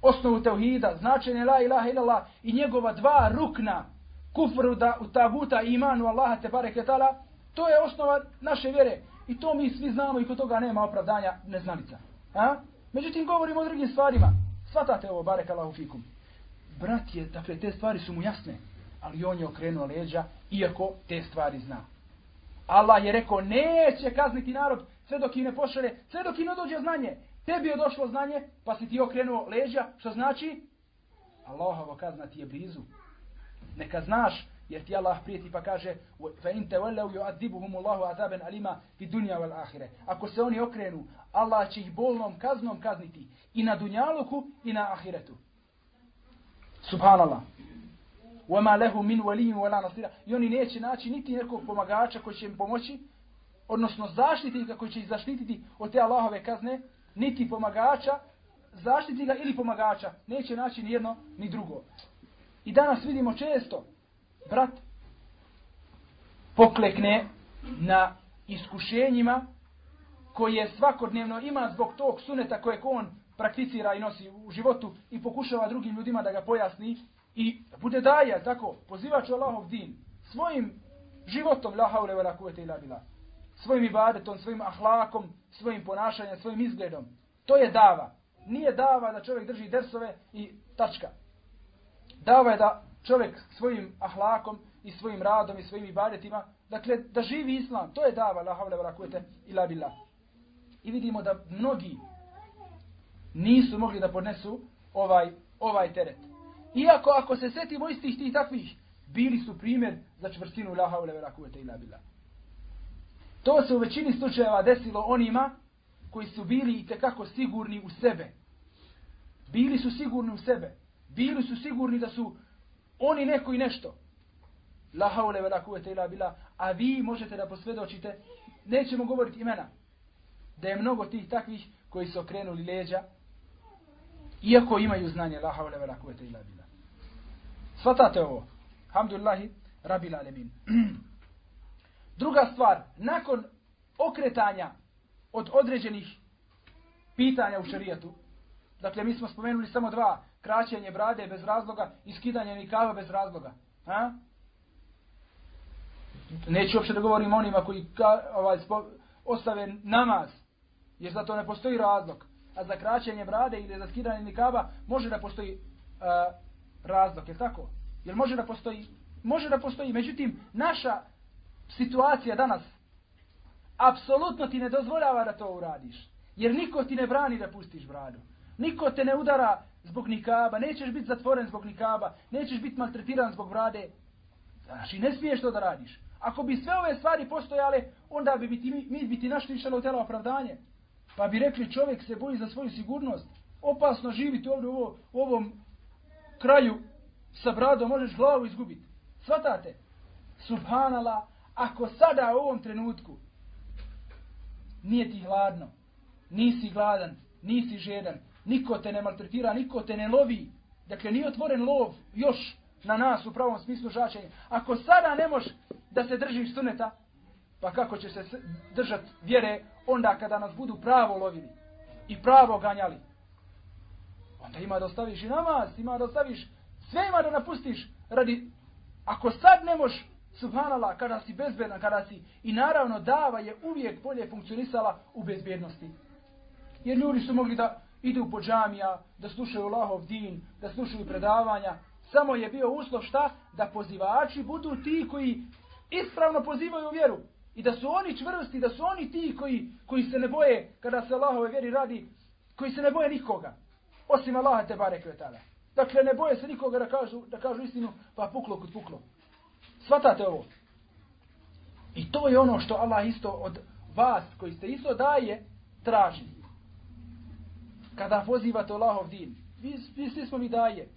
osnovu teuhida, značenje la ilaha illallah i njegova dva rukna, kufru da u taguta i imanu Allaha te bareke tala, to je osnova naše vjere. I to mi svi znamo i kod toga nema opravdanja neznanica. A? Međutim, govorimo o drugim stvarima. Svatate ovo, barek Allahu fikum. Brat je, dakle, te stvari su mu jasne, ali on je okrenuo leđa, iako te stvari zna. Allah je rekao, neće kazniti narod sve dok im ne pošale, sve dok im ne dođe znanje. Tebi je došlo znanje, pa si ti okrenuo leđa, što znači? Allahovo kazna ti je blizu neka znaš jer ti Allah prijeti pa kaže fa in tawallu yu'adhibuhum Allahu 'adaban alima fi dunya wal akhirah. Ako se oni okrenu Allah će ih bolnom kaznom kazniti i na dunjaluku i na ahiretu. Subhanallah. Wama lahu min waliyin wala nasira. Oni neće naći niti nekog pomagača koji će im pomoći odnosno zaštitnika koji će ih zaštititi od te Allahove kazne niti pomagača zaštitnika ili pomagača. Neće naći ni jedno ni drugo. I danas vidimo često, brat poklekne na iskušenjima koje svakodnevno ima zbog tog suneta kojeg on prakticira i nosi u životu i pokušava drugim ljudima da ga pojasni i bude daja, tako, pozivač Allahov din, svojim životom, la haule vela kuvete ila bila, svojim ibadetom, svojim ahlakom, svojim ponašanjem, svojim izgledom. To je dava. Nije dava da čovjek drži dersove i tačka. Dava je da čovjek svojim ahlakom i svojim radom i svojim ibadetima, dakle, da živi islam. To je dava, la havle wa ila billah. I vidimo da mnogi nisu mogli da podnesu ovaj ovaj teret. Iako ako se setimo istih tih takvih, bili su primjer za čvrstinu la havle ve la kuvvete billah. To se u većini slučajeva desilo onima koji su bili i kako sigurni u sebe. Bili su sigurni u sebe. Bili su sigurni da su oni neko i nešto. La haule vela kuvete ila bila. A vi možete da posvedočite, nećemo govoriti imena, da je mnogo tih takvih koji su okrenuli leđa, iako imaju znanje la haule vela kuvete ila bila. Svatate ovo. Hamdulillahi, rabil alemin. Druga stvar, nakon okretanja od određenih pitanja u šarijatu, dakle mi smo spomenuli samo dva, kraćenje brade bez razloga i skidanje nikava bez razloga. Ha? Neću uopšte da govorim onima koji ka, ovaj, spo, ostave namaz, jer za to ne postoji razlog. A za kraćenje brade ili za skidanje nikava može da postoji uh, razlog, je tako? Jer može da postoji? Može da postoji, međutim, naša situacija danas apsolutno ti ne dozvoljava da to uradiš. Jer niko ti ne brani da pustiš bradu. Niko te ne udara zbog nikaba, nećeš biti zatvoren zbog nikaba, nećeš biti maltretiran zbog brade. Znači, ne smiješ to da radiš. Ako bi sve ove stvari postojale, onda bi biti, mi, mi bi ti našli išalo telo opravdanje. Pa bi rekli čovjek se boji za svoju sigurnost. Opasno živiti ovdje u, ovo, u ovom kraju sa bradom možeš glavu izgubiti. Svatate? Subhanala, ako sada u ovom trenutku nije ti hladno, nisi gladan, nisi žedan, niko te ne maltretira, niko te ne lovi, dakle nije otvoren lov još na nas u pravom smislu žačenja. Ako sada ne možeš da se držiš suneta, pa kako će se držat vjere onda kada nas budu pravo lovili i pravo ganjali. Onda ima da ostaviš i namaz, ima da ostaviš sve ima da napustiš radi, ako sad ne možeš subhanallah, kada si bezbedan, kada si, i naravno dava je uvijek bolje funkcionisala u bezbjednosti. Jer ljudi su mogli da idu po džamija, da slušaju Allahov din, da slušaju predavanja, samo je bio uslov šta? Da pozivači budu ti koji ispravno pozivaju vjeru. I da su oni čvrsti, da su oni ti koji, koji se ne boje kada se Allahove vjeri radi, koji se ne boje nikoga. Osim Allaha te barek vetala. Dakle, ne boje se nikoga da kažu, da kažu istinu, pa puklo kod puklo. Svatate ovo. I to je ono što Allah isto od vas, koji ste isto daje, traži. Kada pozivate Allahov din, vi, vi svi smo mi daje.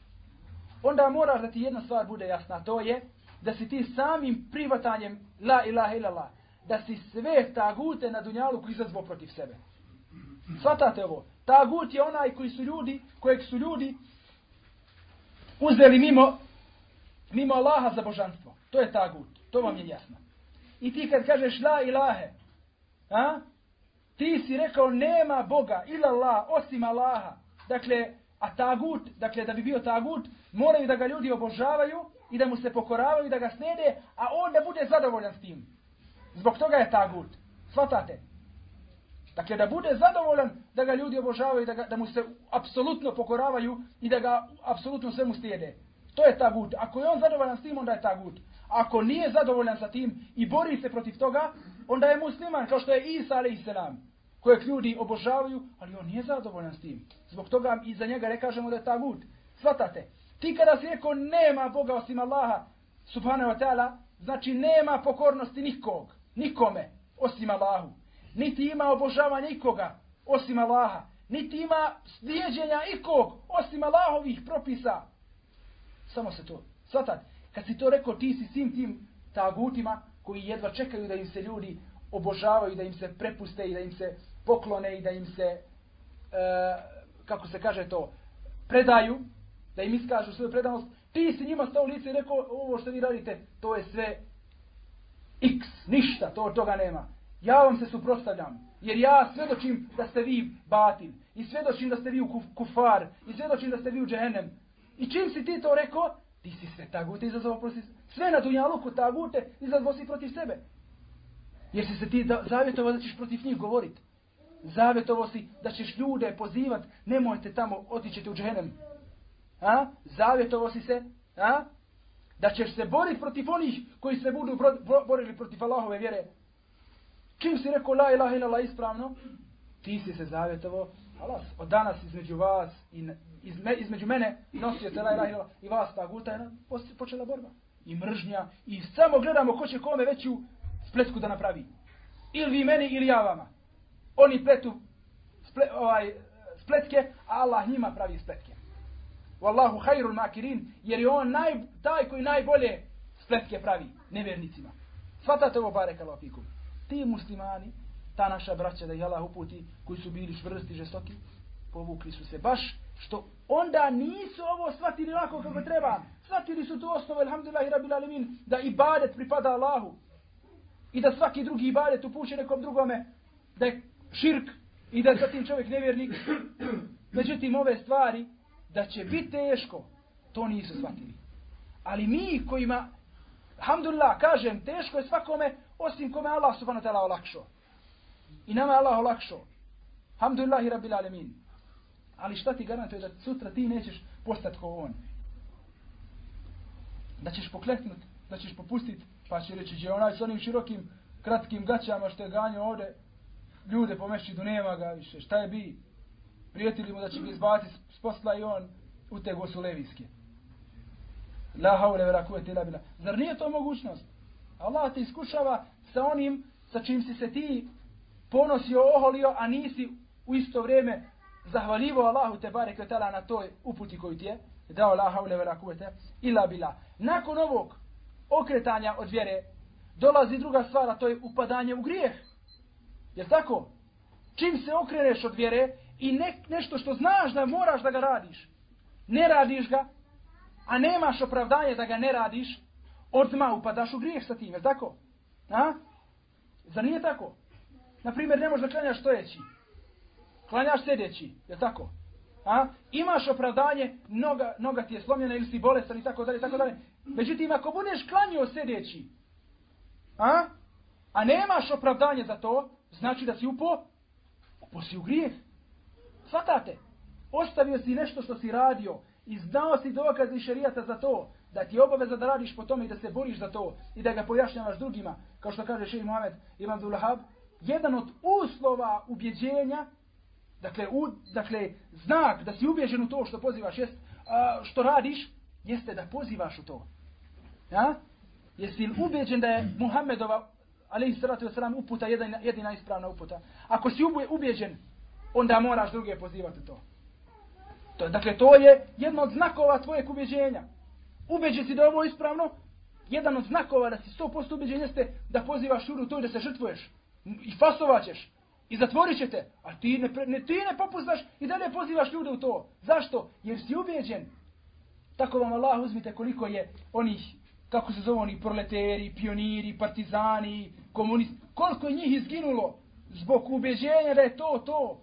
Onda moraš da ti jedna stvar bude jasna, to je da si ti samim privatanjem la ilaha illallah, da si sve tagute na dunjalu koji izazvo protiv sebe. Svatate ovo. Tagut je onaj koji su ljudi, kojeg su ljudi uzeli mimo, mimo Allaha za božanstvo. To je tagut. To vam je jasno. I ti kad kažeš la ilahe, a? Ti si rekao nema Boga ila Allah, osim Allaha. Dakle, A tagut, dakle da bi bio tagut, moraju da ga ljudi obožavaju i da mu se pokoravaju i da ga snede, a on da bude zadovoljan s tim. Zbog toga je tagut. Svatate? Dakle, da bude zadovoljan da ga ljudi obožavaju, da, ga, da mu se apsolutno pokoravaju i da ga apsolutno sve mu stijede. To je tagut. Ako je on zadovoljan s tim, onda je tagut. Ako nije zadovoljan sa tim i bori se protiv toga, onda je musliman, kao što je Isa alaih selam, kojeg ljudi obožavaju, ali on nije zadovoljan s tim. Zbog toga i za njega ne kažemo da je tagut. Svatate, ti kada si rekao nema Boga osim Allaha, subhanahu wa ta'ala, znači nema pokornosti nikog, nikome, osim Allahu. Niti ima obožavanja nikoga, osim Allaha. Niti ima slijedženja ikog, osim Allahovih propisa. Samo se to. Svatate, kad si to rekao, ti si svim tim tagutima koji jedva čekaju da im se ljudi obožavaju, da im se prepuste i da im se poklone i da im se, e, kako se kaže to, predaju, da im iskažu svoju predanost, ti si njima stao lice i rekao, ovo što vi radite, to je sve x, ništa, to od toga nema. Ja vam se suprotstavljam, jer ja svedočim da ste vi batin, i svedočim da ste vi u kufar, i svedočim da ste vi u džehennem. I čim si ti to rekao, ti si sve tagute izazvao protiv sve na dunjaluku tagute izazvao si protiv sebe. Jer si se ti zavjetovao da ćeš protiv njih govoriti. Zavjetovo si da ćeš ljude pozivat, nemojte tamo, otićete u dženem. A? Zavjetovo si se, a? da ćeš se boriti protiv onih koji se budu borili protiv Allahove vjere. Čim si rekao la ilaha ila ispravno, ti si se zavjetovo, alas, od danas između vas i izme, između mene nosio se la ilaha ila i vas ta guta je počela borba. I mržnja, i samo gledamo ko će kome veću spletku da napravi. Ili vi meni, ili ja vama oni pletu sple, ovaj, spletke, a Allah njima pravi spletke. Wallahu hayrul makirin, jer je on naj, taj koji najbolje spletke pravi nevjernicima. Svatate ovo barek Allah fikum. Ti muslimani, ta naša braća da je Allah uputi, koji su bili čvrsti, žestoki, povukli su se baš što onda nisu ovo shvatili lako kako treba. Shvatili su tu osnovu, alhamdulillah i rabbil alamin, da ibadet pripada Allahu. I da svaki drugi ibadet upuće nekom drugome, da je širk i da zatim čovjek nevjernik. Međutim, ove stvari, da će biti teško, to nisu shvatili. Ali mi kojima, alhamdulillah, kažem, teško je svakome, osim kome Allah subhanahu ta'ala olakšao. I nama Allah olakšao. Alhamdulillah i rabbil alemin. Ali šta ti garantuje da sutra ti nećeš postati kao on? Da ćeš pokleknut, da ćeš popustiti, pa će reći, je onaj s onim širokim, kratkim gaćama što je ganio ovde, ljude po mešćidu, nema ga više, šta je bi? Prijetili mu da će ga izbaciti s posla i on u te gosu levijske. La haule vera kuvete ila bila. Zar nije to mogućnost? Allah te iskušava sa onim sa čim si se ti ponosio, oholio, a nisi u isto vrijeme zahvalivo Allahu te bare kvetala na toj uputi koju ti je dao la haule vera kuvete ila bila. Nakon ovog okretanja od vjere dolazi druga stvar, a to je upadanje u grijeh. Je tako? Čim se okreneš od vjere i ne, nešto što znaš da moraš da ga radiš, ne radiš ga, a nemaš opravdanje da ga ne radiš, odma upadaš u grijeh sa tim, jer tako? A? Zar nije tako? Naprimjer, ne možeš da klanjaš stojeći. Klanjaš sedeći, je tako? A? Imaš opravdanje, noga, noga ti je slomljena ili si bolestan i tako dalje, tako dalje. Međutim, ako budeš klanio sedeći, a? a nemaš opravdanje za to, znači da si upo, upo si u grijeh. Svatate, ostavio si nešto što si radio i znao si dokaz i šerijata za to, da ti je obaveza da radiš po tome i da se boriš za to i da ga pojašnjavaš drugima, kao što kaže Šeji Muhammed Ibn Dulahab, jedan od uslova ubjeđenja, dakle, u, dakle, znak da si ubježen u to što pozivaš, jest, a, što radiš, jeste da pozivaš u to. Ja? Jesi li ubjeđen da je Muhammedova alaihi salatu wasalam, uputa jedina, jedina ispravna uputa. Ako si ubijeđen, onda moraš druge pozivati to. to. Dakle, to je jedno od znakova tvojeg ubjeđenja. Ubeđen si da ovo ispravno, jedan od znakova da si 100% ubeđen jeste da pozivaš šuru to i da se žrtvuješ. I fasovaćeš. I zatvorit će te. A ti ne, ne, ti ne popustaš i da ne pozivaš ljude u to. Zašto? Jer si ubeđen. Tako vam Allah uzmite koliko je onih kako se zove oni proleteri, pioniri, partizani, komunisti, koliko je njih izginulo zbog ubeđenja da je to to.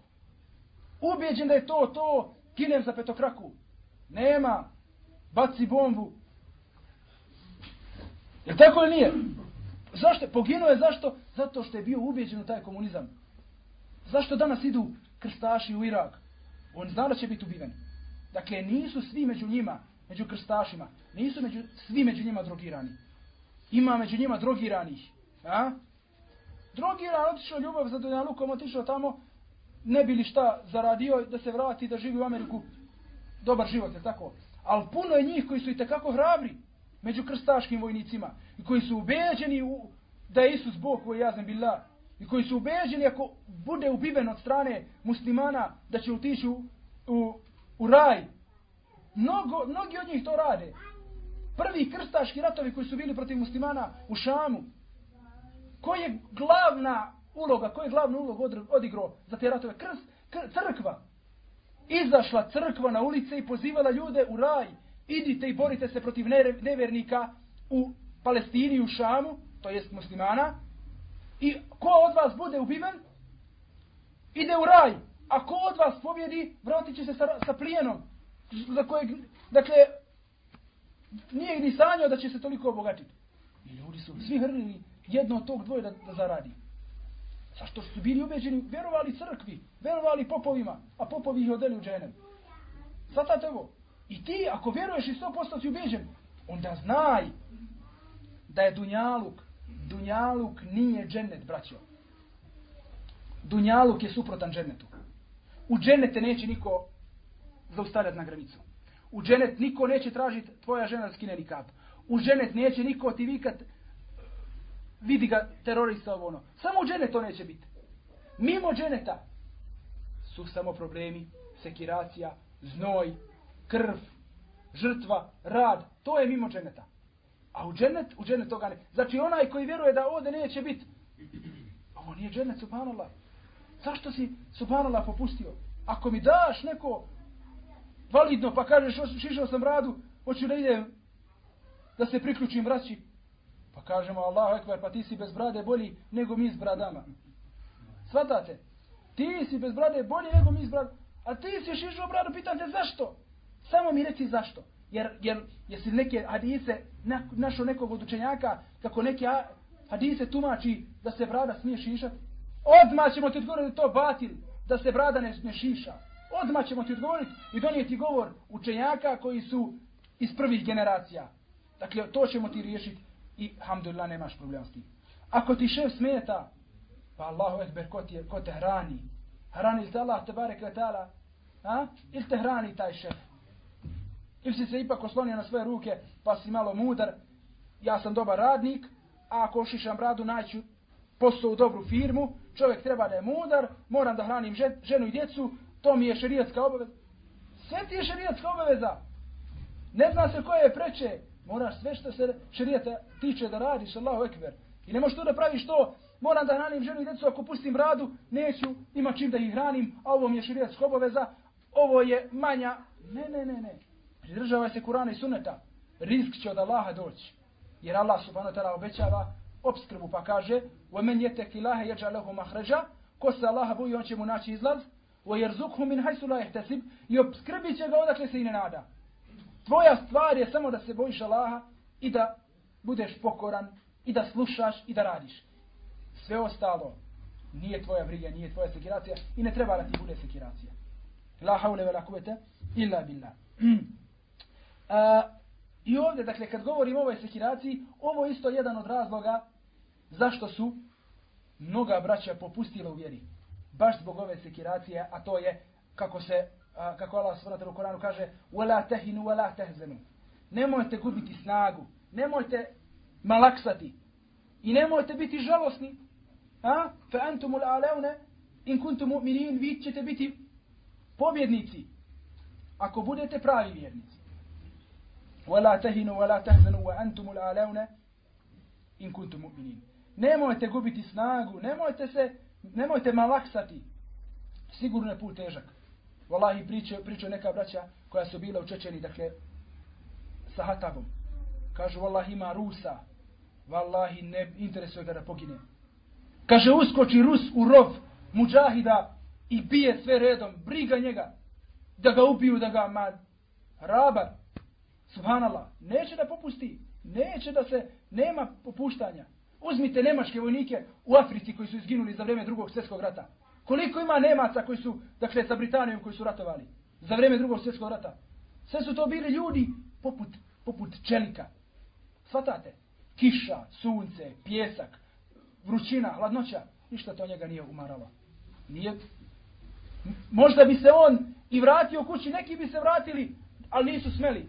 Ubeđen da je to to, Kinem za petokraku. Nema. Baci bombu. Je tako ili nije? Zašto? Poginuo je zašto? Zato što je bio ubeđen u taj komunizam. Zašto danas idu krstaši u Irak? On zna da će biti ubiven. Dakle, nisu svi među njima, među krstašima, nisu među, svi među njima drogirani. Ima među njima drogiranih. A? Drogiran, otišao ljubav za Dunjalukom, otišao tamo, ne bili šta zaradio da se vrati da živi u Ameriku. Dobar život, je tako? Ali puno je njih koji su i takako hrabri među krstaškim vojnicima i koji su ubeđeni u, da je Isus Bog koji jazem bila i koji su ubeđeni ako bude ubiven od strane muslimana da će utići u, u, u raj. Mnogo, mnogi od njih to rade. Prvi krstaški ratovi koji su bili protiv muslimana u Šamu. Koji je glavna uloga, koji je glavnu ulogu odigrao za te ratove? Krst, kr, crkva. Izašla crkva na ulice i pozivala ljude u raj. Idite i borite se protiv nevernika u Palestini, u Šamu, to jest muslimana. I ko od vas bude ubiven, ide u raj. A ko od vas pobjedi, vratit će se sa, sa plijenom. Za kojeg, dakle, nije ni sanjao da će se toliko obogatiti. I ljudi su svi hrlili jedno od tog dvoje da, da zaradi. Zašto su bili ubeđeni, vjerovali crkvi, vjerovali popovima, a popovi ih odeli u dženem. Svatate ovo. I ti, ako vjeruješ i 100% si ubeđen, onda znaj da je Dunjaluk, Dunjaluk nije džennet, braćo. Dunjaluk je suprotan džennetu. U džennete neće niko zaustavljati na granicu. U dženet niko neće tražiti tvoja žena skine nikap. U dženet neće niko ti vikat vidi ga terorista ovo ono. Samo u dženet to neće biti. Mimo dženeta su samo problemi, sekiracija, znoj, krv, žrtva, rad. To je mimo dženeta. A u dženet, u dženet toga ne. Znači onaj koji vjeruje da ovde neće biti, ovo nije dženet, subhanallah. Zašto si, subhanallah, popustio? Ako mi daš neko validno, pa kažeš, šišao sam bradu, hoću da idem, da se priključim braći. Pa kažemo, Allahu ekber, pa ti si bez brade bolji nego mi s bradama. Svatate? Ti si bez brade bolji nego mi s bradama. A ti si šišao bradu, pitan te zašto? Samo mi reci zašto. Jer, jer jesi neke hadise našo nekog od učenjaka, kako neke hadise tumači da se brada smije šišati? Odmah ćemo ti odgovoriti to batil, da se brada ne, ne šiša. Odmah ćemo ti odgovoriti i donijeti govor učenjaka koji su iz prvih generacija. Dakle, to ćemo ti riješiti i, hamdulillah, nemaš problem s tim. Ako ti šef smeta, pa Allahu ekber, ko, ti ko te hrani? Hrani li te Allah, te barek ta'ala? A? Ili te hrani taj šef? Ili si se ipak oslonio na svoje ruke, pa si malo mudar, ja sam dobar radnik, a ako ošišam bradu, naću posao u dobru firmu, čovjek treba da je mudar, moram da hranim ženu i djecu, to mi je šerijatska obaveza. Sve ti je šerijatska obaveza. Ne zna se koje je preče. Moraš sve što se šerijata tiče da radiš, Allahu ekber. I ne možeš to da praviš to, moram da hranim ženu i djecu, ako pustim radu, neću, ima čim da ih hranim, a ovo mi je šerijatska obaveza, ovo je manja. Ne, ne, ne, ne. Pridržavaj se Kurana i Sunneta. Risk će od Allaha doći. Jer Allah subhanahu wa ta'ala obećava obskrbu pa kaže وَمَنْ يَتَكِ اللَّهَ يَجْعَ لَهُ مَحْرَجَ Ko se Allaha boji, on će mu naći izlaz. وَيَرْزُقْهُ مِنْ حَيْسُ لَا يَحْتَسِبْ I obskrbit će ga odakle se i ne nada. Tvoja stvar je samo da se bojiš Allaha i da budeš pokoran i da slušaš i da radiš. Sve ostalo nije tvoja briga, nije tvoja sekiracija i ne treba da ti bude sekiracija. La haule ve la kuvete illa billah. I ovdje, dakle, kad govorimo o ovoj sekiraciji, ovo je isto jedan od razloga zašto su mnoga braća popustila u vjeri. Baš zbog ove sekiracije, a to je kako se, kako Allah s.w.t. u Koranu kaže وَلَا تَهِنُوا وَلَا تَهْزَنُوا Nemojte gubiti snagu, nemojte malaksati i nemojte biti žalosni. A? فَأَنْتُمُ الْعَلَوْنَ إِنْ كُنْتُمُ مُؤْمِنِينَ Vi ćete biti pobjednici ako budete pravi vjernici. ولا تهنوا ولا تهزنوا وانتم الاعلون in kuntum mu'minin. Nemojte gubiti snagu, nemojte se, nemojte malaksati. Sigurno je put težak. Wallahi pričao, pričao neka braća koja su bila u Čečeni, dakle, sa Hatabom. Kažu, wallahi ima Rusa. Wallahi ne interesuje ga da pogine. Kaže, uskoči Rus u rov muđahida i bije sve redom. Briga njega. da ga ubiju, da ga, ma, rabar, subhanallah, neće da popusti, neće da se, nema popuštanja. Uzmite nemačke vojnike u Africi koji su izginuli za vrijeme drugog svjetskog rata. Koliko ima Nemaca koji su, dakle, sa Britanijom koji su ratovali za vrijeme drugog svjetskog rata? Sve su to bili ljudi poput, poput čelika. Svatate? Kiša, sunce, pjesak, vrućina, hladnoća. Ništa to njega nije umaralo. Nije. Možda bi se on i vratio kući, neki bi se vratili, ali nisu smeli.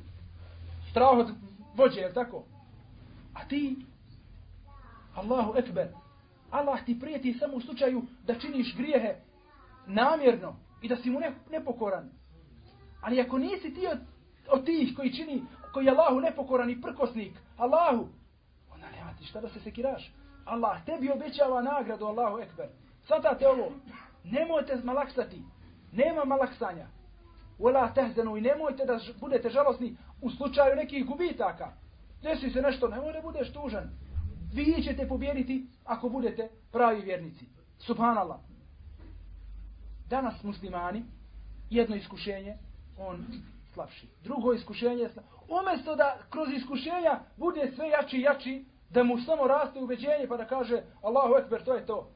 Strah od vođe, je tako? A ti, Allahu ekber, Allah ti prijeti samo u slučaju da činiš grijehe namjerno i da si mu ne, nepokoran. Ali ako nisi ti od, od tih koji čini, koji je Allahu nepokoran i prkosnik, Allahu, onda nema ti šta da se sekiraš. Allah tebi obećava nagradu, Allahu ekber. Svatate ovo, nemojte malaksati, nema malaksanja. Ola tehzenu i nemojte da budete žalosni u slučaju nekih gubitaka. Desi se nešto, nemoj da budeš tužan. Vi ćete pobjediti ako budete pravi vjernici. Subhanallah. Danas muslimani, jedno iskušenje, on slabši. Drugo iskušenje. Umjesto da kroz iskušenja bude sve jači i jači, da mu samo raste ubeđenje pa da kaže Allahu Ekber, to je to.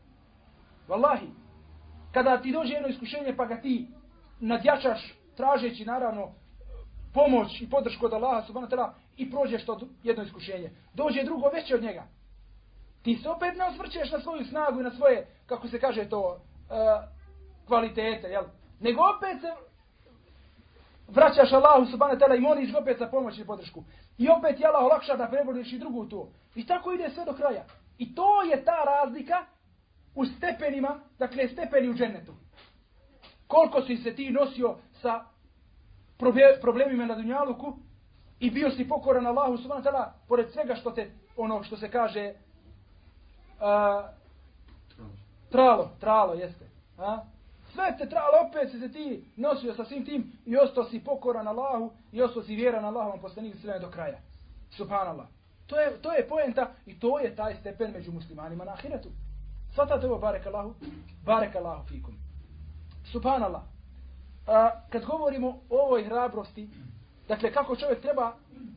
Wallahi, kada ti dođe jedno iskušenje pa ga ti nadjačaš tražeći naravno pomoć i podršku od Allaha subhanahu wa ta'ala i prođeš to jedno iskušenje. Dođe drugo veće od njega. Ti se opet ne osvrćeš na svoju snagu i na svoje, kako se kaže to, uh, kvalitete, jel? Nego opet se vraćaš Allahu subhanahu wa ta'ala i moliš opet za pomoć i podršku. I opet je Allah olakša da prebrodiš i drugu to. I tako ide sve do kraja. I to je ta razlika u stepenima, dakle stepeni u džennetu. Koliko si se ti nosio sa problemima na dunjaluku i bio si pokoran Allahu subhanahu wa ta'ala pored svega što te, ono što se kaže, a, tralo, tralo jeste. A? Sve te tralo, opet si se ti nosio sa svim tim i ostao si pokoran Allahu i ostao si vjeran Allahom poslanik sve do kraja. Subhanallah. To je, to je poenta i to je taj stepen među muslimanima na ahiretu. Svatate ovo, barek Allahu, barek Allahu fikum. Subhanallah. A, kad govorimo o ovoj hrabrosti, dakle kako čovjek treba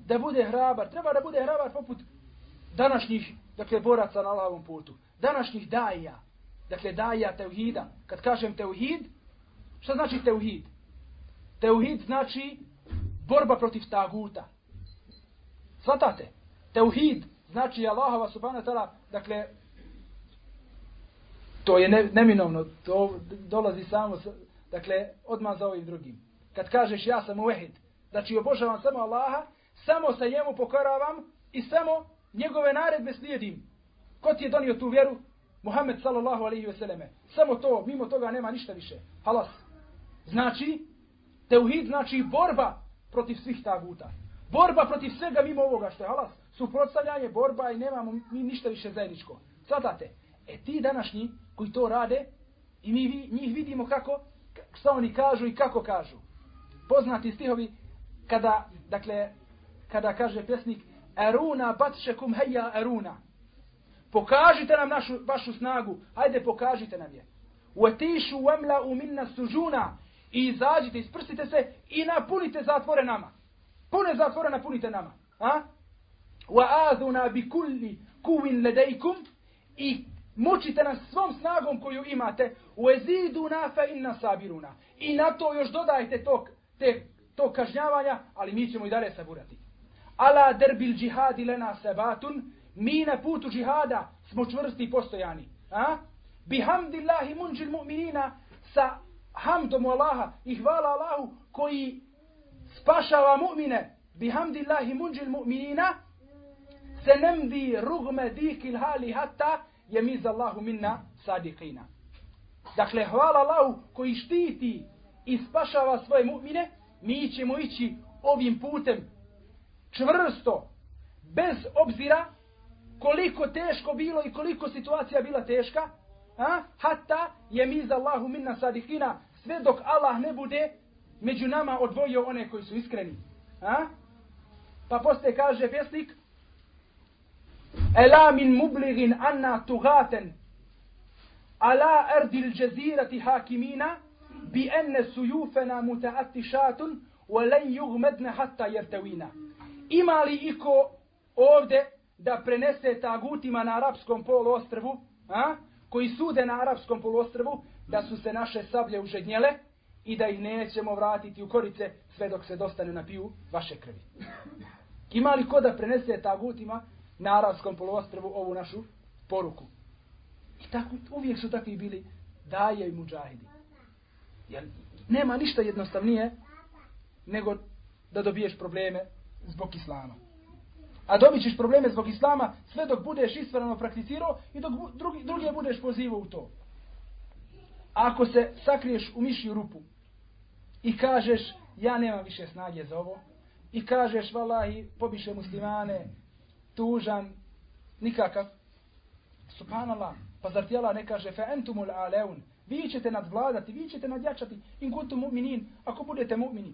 da bude hrabar, treba da bude hrabar poput današnjih, dakle, boraca na Allahovom putu, današnjih daija, dakle, daija teuhida. Kad kažem teuhid, šta znači teuhid? Teuhid znači borba protiv taguta. Svatate? Teuhid znači Allahova subhanahu wa ta'ala, dakle, to je ne, neminovno, to dolazi samo, dakle, odmah za ovim drugim. Kad kažeš ja sam uvehid, znači obožavam samo Allaha, samo sa njemu pokoravam i samo njegove naredbe slijedim. Ko ti je donio tu vjeru? Muhammed sallallahu alaihi veseleme. Samo to, mimo toga nema ništa više. Halas. Znači, teuhid znači borba protiv svih taguta. Borba protiv svega mimo ovoga što je halas. Suprotstavljanje, borba i nemamo mi ništa više zajedničko. Sadate, e ti današnji koji to rade i mi njih vidimo kako, što oni kažu i kako kažu. Poznati stihovi kada, dakle, kada kaže pjesnik Eruna batšekum heja eruna. Pokažite nam našu, vašu snagu. Hajde, pokažite nam je. Uetišu emla u minna sužuna. I izađite, isprstite se i napunite zatvore nama. Pune zatvore napunite nama. A? Wa aduna bi kulli kuvin ledejkum. I mučite nas svom snagom koju imate. Uezidu na fe inna sabiruna. I na to još dodajte to, te, to kažnjavanja, ali mi ćemo i dalje saburati. Ala derbil džihadi lena sebatun. Mi na putu džihada smo čvrsti i postojani. A? Bihamdillahi munđil mu'minina sa hamdom Allaha i hvala Allahu koji spašava mu'mine. Bihamdillahi munđil mu'minina se nemdi rugme dikil hali hatta jemiz Allahu minna sadiqina. Dakle, hvala Allahu koji štiti i spašava svoje mu'mine, mi ćemo ići ovim putem čvrsto, bez obzira koliko teško bilo i koliko situacija bila teška, a? hatta je mi za Allahu minna sadikina, sve dok Allah ne bude među nama odvojio one koji su iskreni. A? Pa poslije kaže pjesnik, Ela min mubligin anna tugaten ala erdil džezirati hakimina bi enne sujufena mutaatišatun wa len yugmedne hatta jertevina. Ima li iko ovde da prenese tagutima na arapskom poluostrvu, a? koji sude na arapskom poluostrvu, da su se naše sablje užednjele i da ih nećemo vratiti u korice sve dok se dostane na piju vaše krvi. Ima li ko da prenese tagutima na arapskom poluostrvu ovu našu poruku? I tako, uvijek su takvi bili daje i muđahidi. Jer nema ništa jednostavnije nego da dobiješ probleme zbog islama. A dobit ćeš probleme zbog islama sve dok budeš ispravno prakticirao i dok drugi, drugi budeš pozivao u to. A ako se sakriješ u mišju rupu i kažeš ja nemam više snage za ovo i kažeš valahi pobiše muslimane tužan nikakav. Subhanallah. Pa zar tijela ne kaže fe entumul aleun. Vi ćete nadvladati vi ćete nadjačati. In kuntum mu'minin ako budete mu'mini.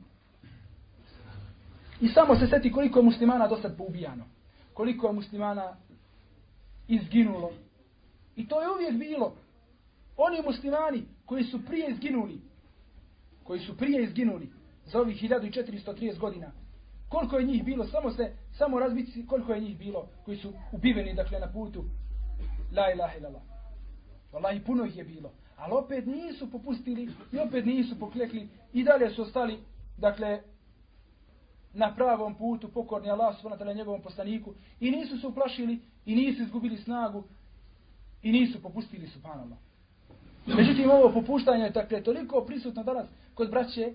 I samo se seti koliko je muslimana do sad poubijano. Koliko je muslimana izginulo. I to je uvijek bilo. Oni muslimani koji su prije izginuli, koji su prije izginuli za ovih 1430 godina, koliko je njih bilo, samo se, samo razbiti koliko je njih bilo, koji su ubiveni, dakle, na putu. La ilaha illallah. Wallahi, puno ih je bilo. Ali opet nisu popustili i opet nisu poklekli i dalje su ostali, dakle, na pravom putu pokorni Allah subhanahu wa njegovom poslaniku i nisu se uplašili i nisu izgubili snagu i nisu popustili subhanallah. Međutim, ovo popuštanje je dakle, toliko prisutno danas kod braće,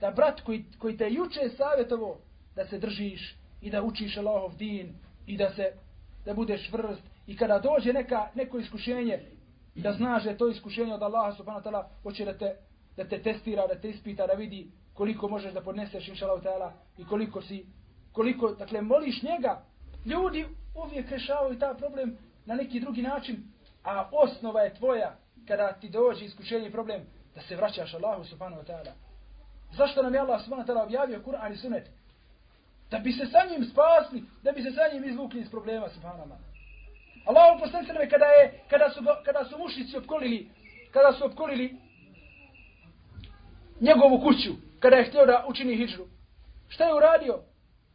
da brat koji, koji te juče savjetovo da se držiš i da učiš Allahov din i da se da budeš vrst i kada dođe neka, neko iskušenje da znaš da je to iskušenje od Allaha subhanahu wa ta'ala hoće da te, da te testira, da te ispita, da vidi koliko možeš da podneseš inšalav ta'ala i koliko si, koliko, dakle, moliš njega. Ljudi uvijek rešavaju ta problem na neki drugi način, a osnova je tvoja kada ti dođe iskušenje i problem da se vraćaš Allahu subhanahu wa ta'ala. Zašto nam je Allah subhanahu wa ta'ala objavio Kur'an i sunet? Da bi se sa njim spasli, da bi se sa njim izvukli iz problema subhanallah. Allah uposljedno kada je, kada su, kada su mušnici opkolili, kada su opkolili njegovu kuću, kada je htio da učini hijđru. Šta je uradio?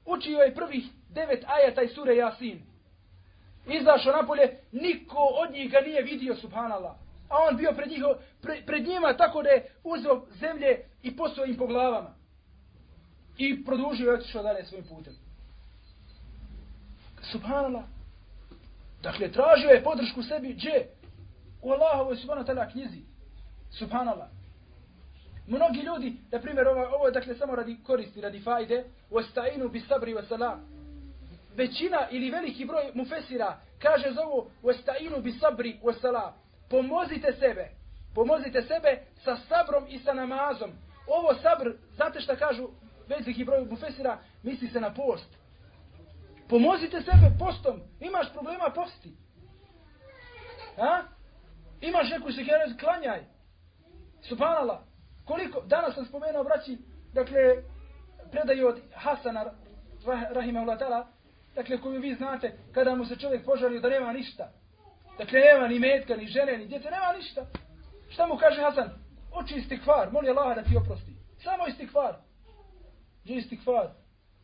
Učio je prvih devet ajata iz sure Jasin. Izašao napolje, niko od njih ga nije vidio, subhanallah. A on bio pred, njiho, pre, pred njima tako da je uzeo zemlje i posuo im po glavama. I produžio i otišao dalje svojim putem. Subhanallah. Dakle, tražio je podršku sebi, gdje? U Allahovoj subhanallah knjizi. Subhanallah. Mnogi ljudi, na primjer, ovo, ovo je dakle samo radi koristi, radi fajde, ostainu bi sabri wa salam. Većina ili veliki broj mufesira kaže za ovo ostainu bi sabri wa salam. Pomozite sebe, pomozite sebe sa sabrom i sa namazom. Ovo sabr, znate šta kažu veliki broj mufesira, misli se na post. Pomozite sebe postom, imaš problema posti. Ha? Imaš neku se klanjaj. Subhanallah. Koliko, danas sam spomenuo, braći, dakle, predaju od Hasana, Rahima Ulatala, dakle, koju vi znate, kada mu se čovjek požalio da nema ništa. Dakle, nema ni metka, ni žene, ni djece, nema ništa. Šta mu kaže Hasan? Oči istikvar, moli Allaha da ti oprosti. Samo istikvar. Gdje istikvar?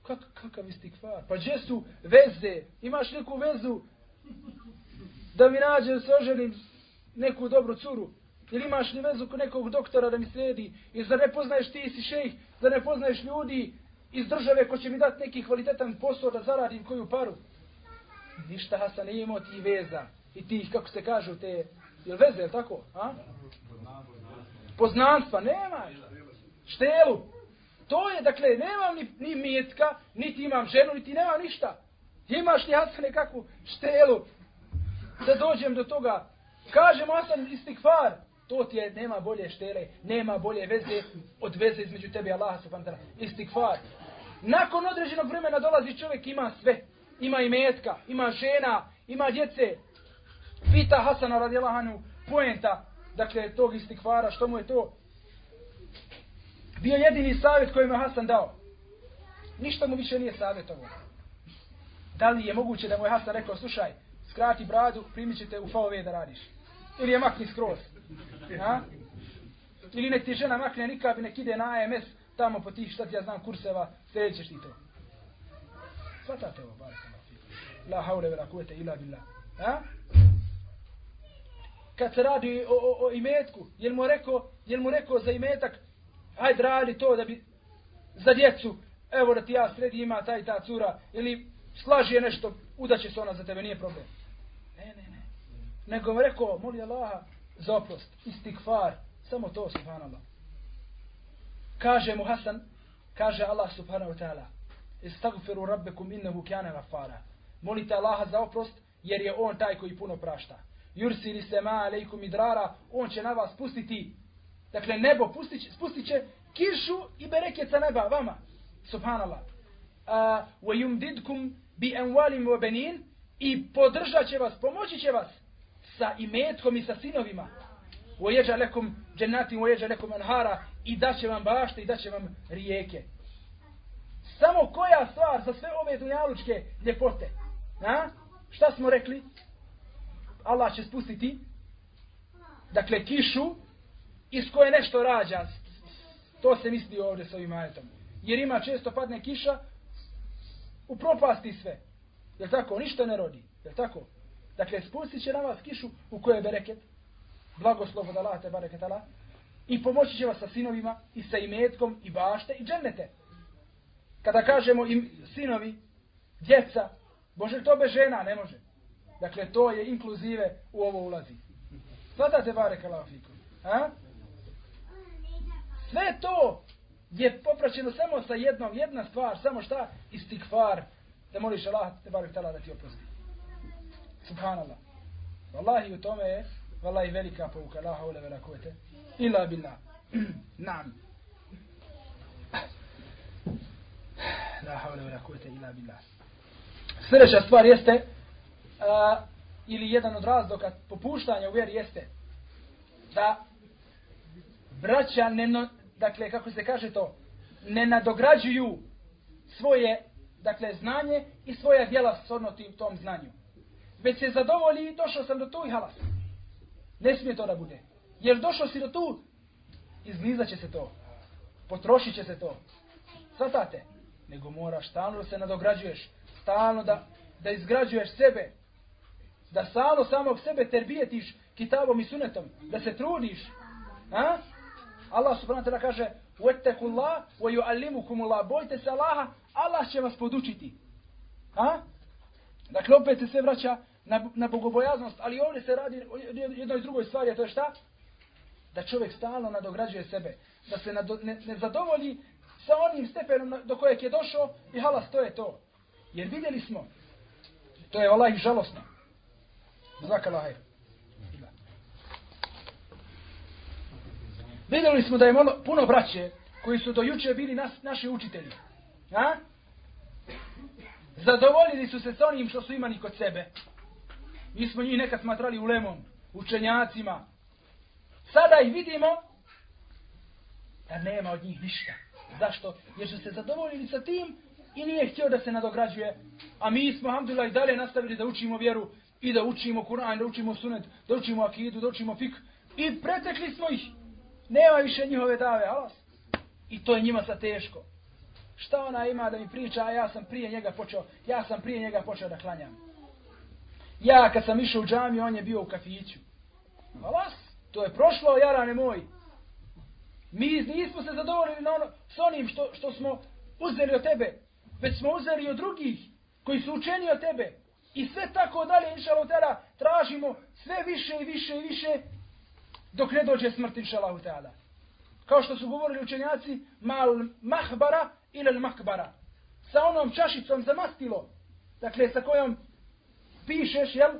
Kak, kakav istikvar? Pa gdje su veze? Imaš neku vezu da mi nađem se neku dobru curu? Ili imaš li vezu kod nekog doktora da mi sredi? I za ne poznaješ ti si šejh, Zar ne poznaješ ljudi iz države ko će mi dati neki kvalitetan posao da zaradim koju paru? Ništa Hasan nije imao ti veza. I ti, kako se kažu, te... Jel veze, je tako? A? Poznanstva, nema. Štelu. To je, dakle, nemam ni, ni mjetka, niti imam ženu, niti nemam ništa. Imaš li Hasan nekakvu štelu da dođem do toga? Kažem Hasan istikfar, To ti je, nema bolje štere, nema bolje veze od veze između tebe i Allaha subhanahu wa ta'ala. Istikfar. Nakon određenog vremena dolazi čovjek, ima sve. Ima i metka, ima žena, ima djece. Pita Hasana radijallahu anhu poenta, dakle, tog istikfara, što mu je to? Bio jedini savjet koji mu Hasan dao. Ništa mu više nije savjetovo. Da li je moguće da mu je Hasan rekao, slušaj, skrati bradu, primit ćete u FOV da radiš. Ili je makni skroz. Ha? Ili nek ti žena makne nikab i nek ide na AMS tamo po tih šta ti ja znam kurseva, sljedećeš ti to. Svatate ovo, baraka La haule vela kuvete ila billah. Ha? Kad se radi o, o, o imetku, jel mu rekao, jel mu rekao za imetak, hajde radi to da bi za djecu, evo da ti ja sredi ima taj ta cura, ili slaži je nešto, udaće se ona za tebe, nije problem. Ne, ne, ne. Nego mu rekao, moli Allaha za oprost, istikfar, samo to, subhanallah. Kaže mu Hasan, kaže Allah subhanahu wa ta'ala, istagfiru rabbekum innehu kjane gafara. Molite Allaha za oprost, jer je on taj koji puno prašta. Yursili se ma alejkum idrara, on će na vas spustiti, dakle nebo pustit, spustit će kišu i bereket sa neba vama. Subhanallah. A, wa yumdidkum bi envalim wa benin i podržat će vas, pomoći će vas sa imetkom i sa sinovima. Wa jeđa lekum džennatim, wa lekum anhara i daće vam bašte i daće vam rijeke. Samo koja stvar za sve ove dunjalučke ljepote? A? Šta smo rekli? Allah će spustiti dakle kišu iz koje nešto rađa. To se misli ovdje s ovim ajetom. Jer ima često padne kiša u propasti sve. Je tako? Ništa ne rodi. Je tako? Dakle, spustit će na vas kišu u kojoj je bereket. Blagoslov od Allah te bareket Allah. I pomoći će vas sa sinovima i sa imetkom i bašte i džennete. Kada kažemo im sinovi, djeca, može to bez žena? Ne može. Dakle, to je inkluzive u ovo ulazi. Svatate Allah fiku. A? Sve to je popraćeno samo sa jednom, jedna stvar, samo šta? Istikfar. Da moliš Allah, te barek tala da ti oprosti. Subhanallah. Wallahi u tome je, wallahi velika pouka. La haule vela kuvete. Ila billah. Naam. La haule vela kuvete ila billah. Sljedeća stvar jeste, a, ili jedan od razloga popuštanja u vjeri jeste, da braća ne, no, dakle, kako se kaže to, ne nadograđuju svoje, dakle, znanje i svoja djela s odnotim tom znanju Već se zadovolji i došao sam do tu i halas. Ne smije to da bude. Jer došao si do tu, izlizat će se to. Potrošit će se to. Svatate? Nego moraš stalno da se nadograđuješ. Stalno da, da izgrađuješ sebe. Da stalno samog sebe terbijetiš kitabom i sunetom. Da se trudiš. A? Allah subhanahu wa ta'ala kaže وَتَّكُ اللَّهُ وَيُعَلِّمُكُمُ اللَّهُ Bojte se Allaha, Allah će vas podučiti. Ha? Dakle, opet se sve vraća na, na bogobojaznost, ali ovdje se radi o jednoj drugoj stvari, a to je šta? Da čovjek stalno nadograđuje sebe. Da se nado, ne, ne zadovolji sa onim stepenom do kojeg je došao i halas, to je to. Jer vidjeli smo, to je Allah žalosno. Zaka lahaj. Vidjeli smo da je malo, puno braće koji su do juče bili nas, naši učitelji. A? Zadovoljili su se sa onim što su imali kod sebe. Mi smo njih nekad smatrali ulemom, učenjacima. Sada ih vidimo da nema od njih ništa. Zašto? Jer su se zadovoljili sa tim i nije htio da se nadograđuje. A mi smo, alhamdulillah, i dalje nastavili da učimo vjeru i da učimo Kur'an, da učimo sunet, da učimo akidu, da učimo fik. I pretekli smo ih. Nema više njihove dave, alas. I to je njima sa teško. Šta ona ima da mi priča, a ja sam prije njega počeo, ja sam prije njega počeo da klanjam. Ja kad sam išao u džamiju, on je bio u kafiću. Alas, to je prošlo, jarane moj. Mi nismo se zadovoljili na ono, s onim što, što smo uzeli od tebe, već smo uzeli od drugih koji su učeni od tebe. I sve tako dalje, inša Allah, tražimo sve više i više i više dok ne dođe smrt, inša Allah. Kao što su govorili učenjaci, mal mahbara ili makbara. Sa onom čašicom za mastilo, dakle sa kojom pišeš, jel?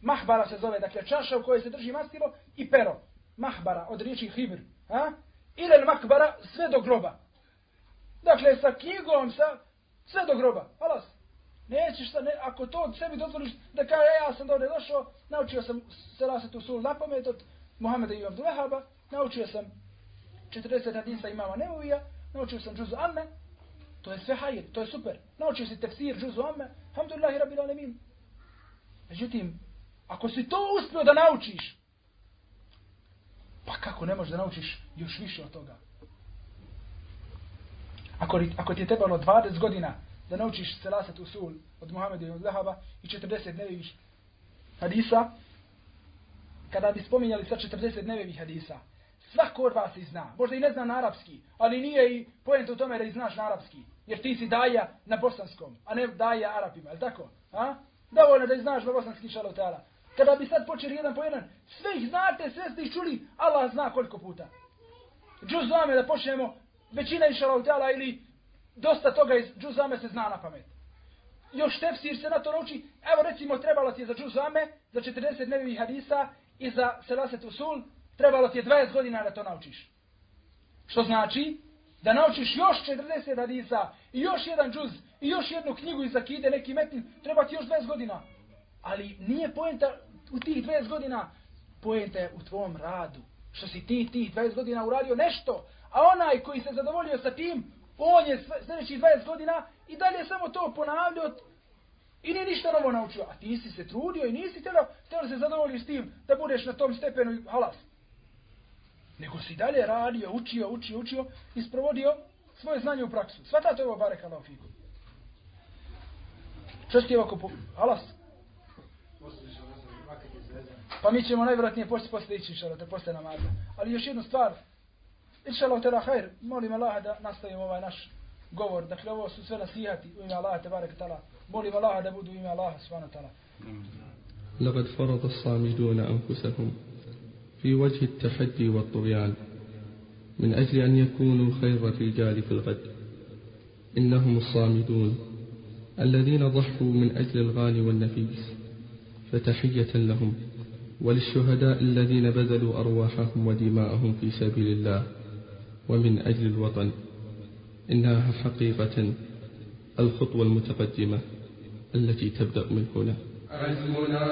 Mahbara se zove, dakle čaša u kojoj se drži mastilo i pero. Mahbara, od riječi hibr. Ha? Ili makbara, sve do groba. Dakle, sa knjigom, sa, sve do groba. Halas. Nećeš sa, ne, ako to sebi dozvoliš da kaže, e, ja sam dobro došao, naučio sam selasetu sul na pamet od Muhammeda i Abdullahaba, naučio sam 40 hadisa imama Nevovija, naučio sam džuzu Amme, to je sve hajir, to je super. Naučio si tefsir džuzu Amme, hamdulillahi rabbil alemin. Međutim, ako si to uspio da naučiš, Pa kako ne možeš da naučiš još više od toga? Ako, ako ti je trebalo 20 godina da naučiš Selasat Usul od Muhammeda i od Lehaba i 40 nevevih hadisa, kada bi spominjali sa 40 nevevih hadisa, svako od vas ih zna. Možda i ne zna na arapski, ali nije i pojento u tome da ih znaš na arapski. Jer ti si daja na bosanskom, a ne daja arapima, je tako? A? Dovoljno da ih znaš na bosanski šalotala. Kada bi sad počeli jedan po jedan, sve ih znate, sve ste ih čuli, Allah zna koliko puta. Džuzame da počnemo, većina iz šalotala ili dosta toga iz džuzame se zna na pamet. Još tefsir se na to nauči, evo recimo trebalo ti je za džuzame, za 40 nevih hadisa i za selaset usul, trebalo ti je 20 godina da to naučiš. Što znači? Da naučiš još 40 hadisa i još jedan džuz i još jednu knjigu iz akide, neki metin, treba ti još 20 godina. Ali nije poenta u tih 20 godina, poenta je u tvom radu. Što si ti tih 20 godina uradio nešto, a onaj koji se zadovoljio sa tim, on je sljedećih 20 godina i dalje samo to ponavljao i nije ništa novo naučio. A ti si se trudio i nisi htjelo, htjelo se zadovoljiti s tim da budeš na tom stepenu i halas. Nego si dalje radio, učio, učio, učio i sprovodio svoje znanje u praksu. Svatate ovo barek Allah fiku. Što je ovako po... Halas? Pa mi ćemo najvratnije poslije poslije ići, inšala, te poslije namaza. Ali još jednu stvar, inšala, te hajr, molim Allah da nastavimo ovaj naš govor. Dakle, ovo su sve nasihati u ime Allaha, te barek tala. Molim Allah da budu u ime Allaha, svana tala. لقد فرض الصامدون أنفسهم في وجه التحدي والطغيان من أجل أن يكونوا خير الرجال في الغد إنهم الصامدون الذين ضحوا من أجل الغالي والنفيس فتحية لهم وللشهداء الذين بذلوا أرواحهم ودماءهم في سبيل الله ومن أجل الوطن إنها حقيقة الخطوة المتقدمة التي تبدأ من هنا. عزمنا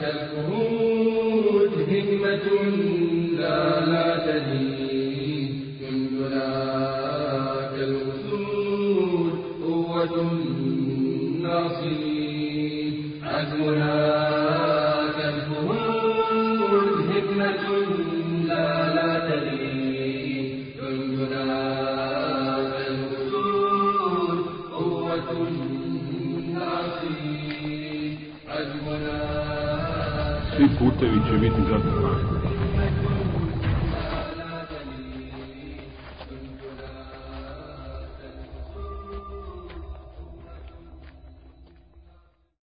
كالفهود همة putevi će biti zatrpani.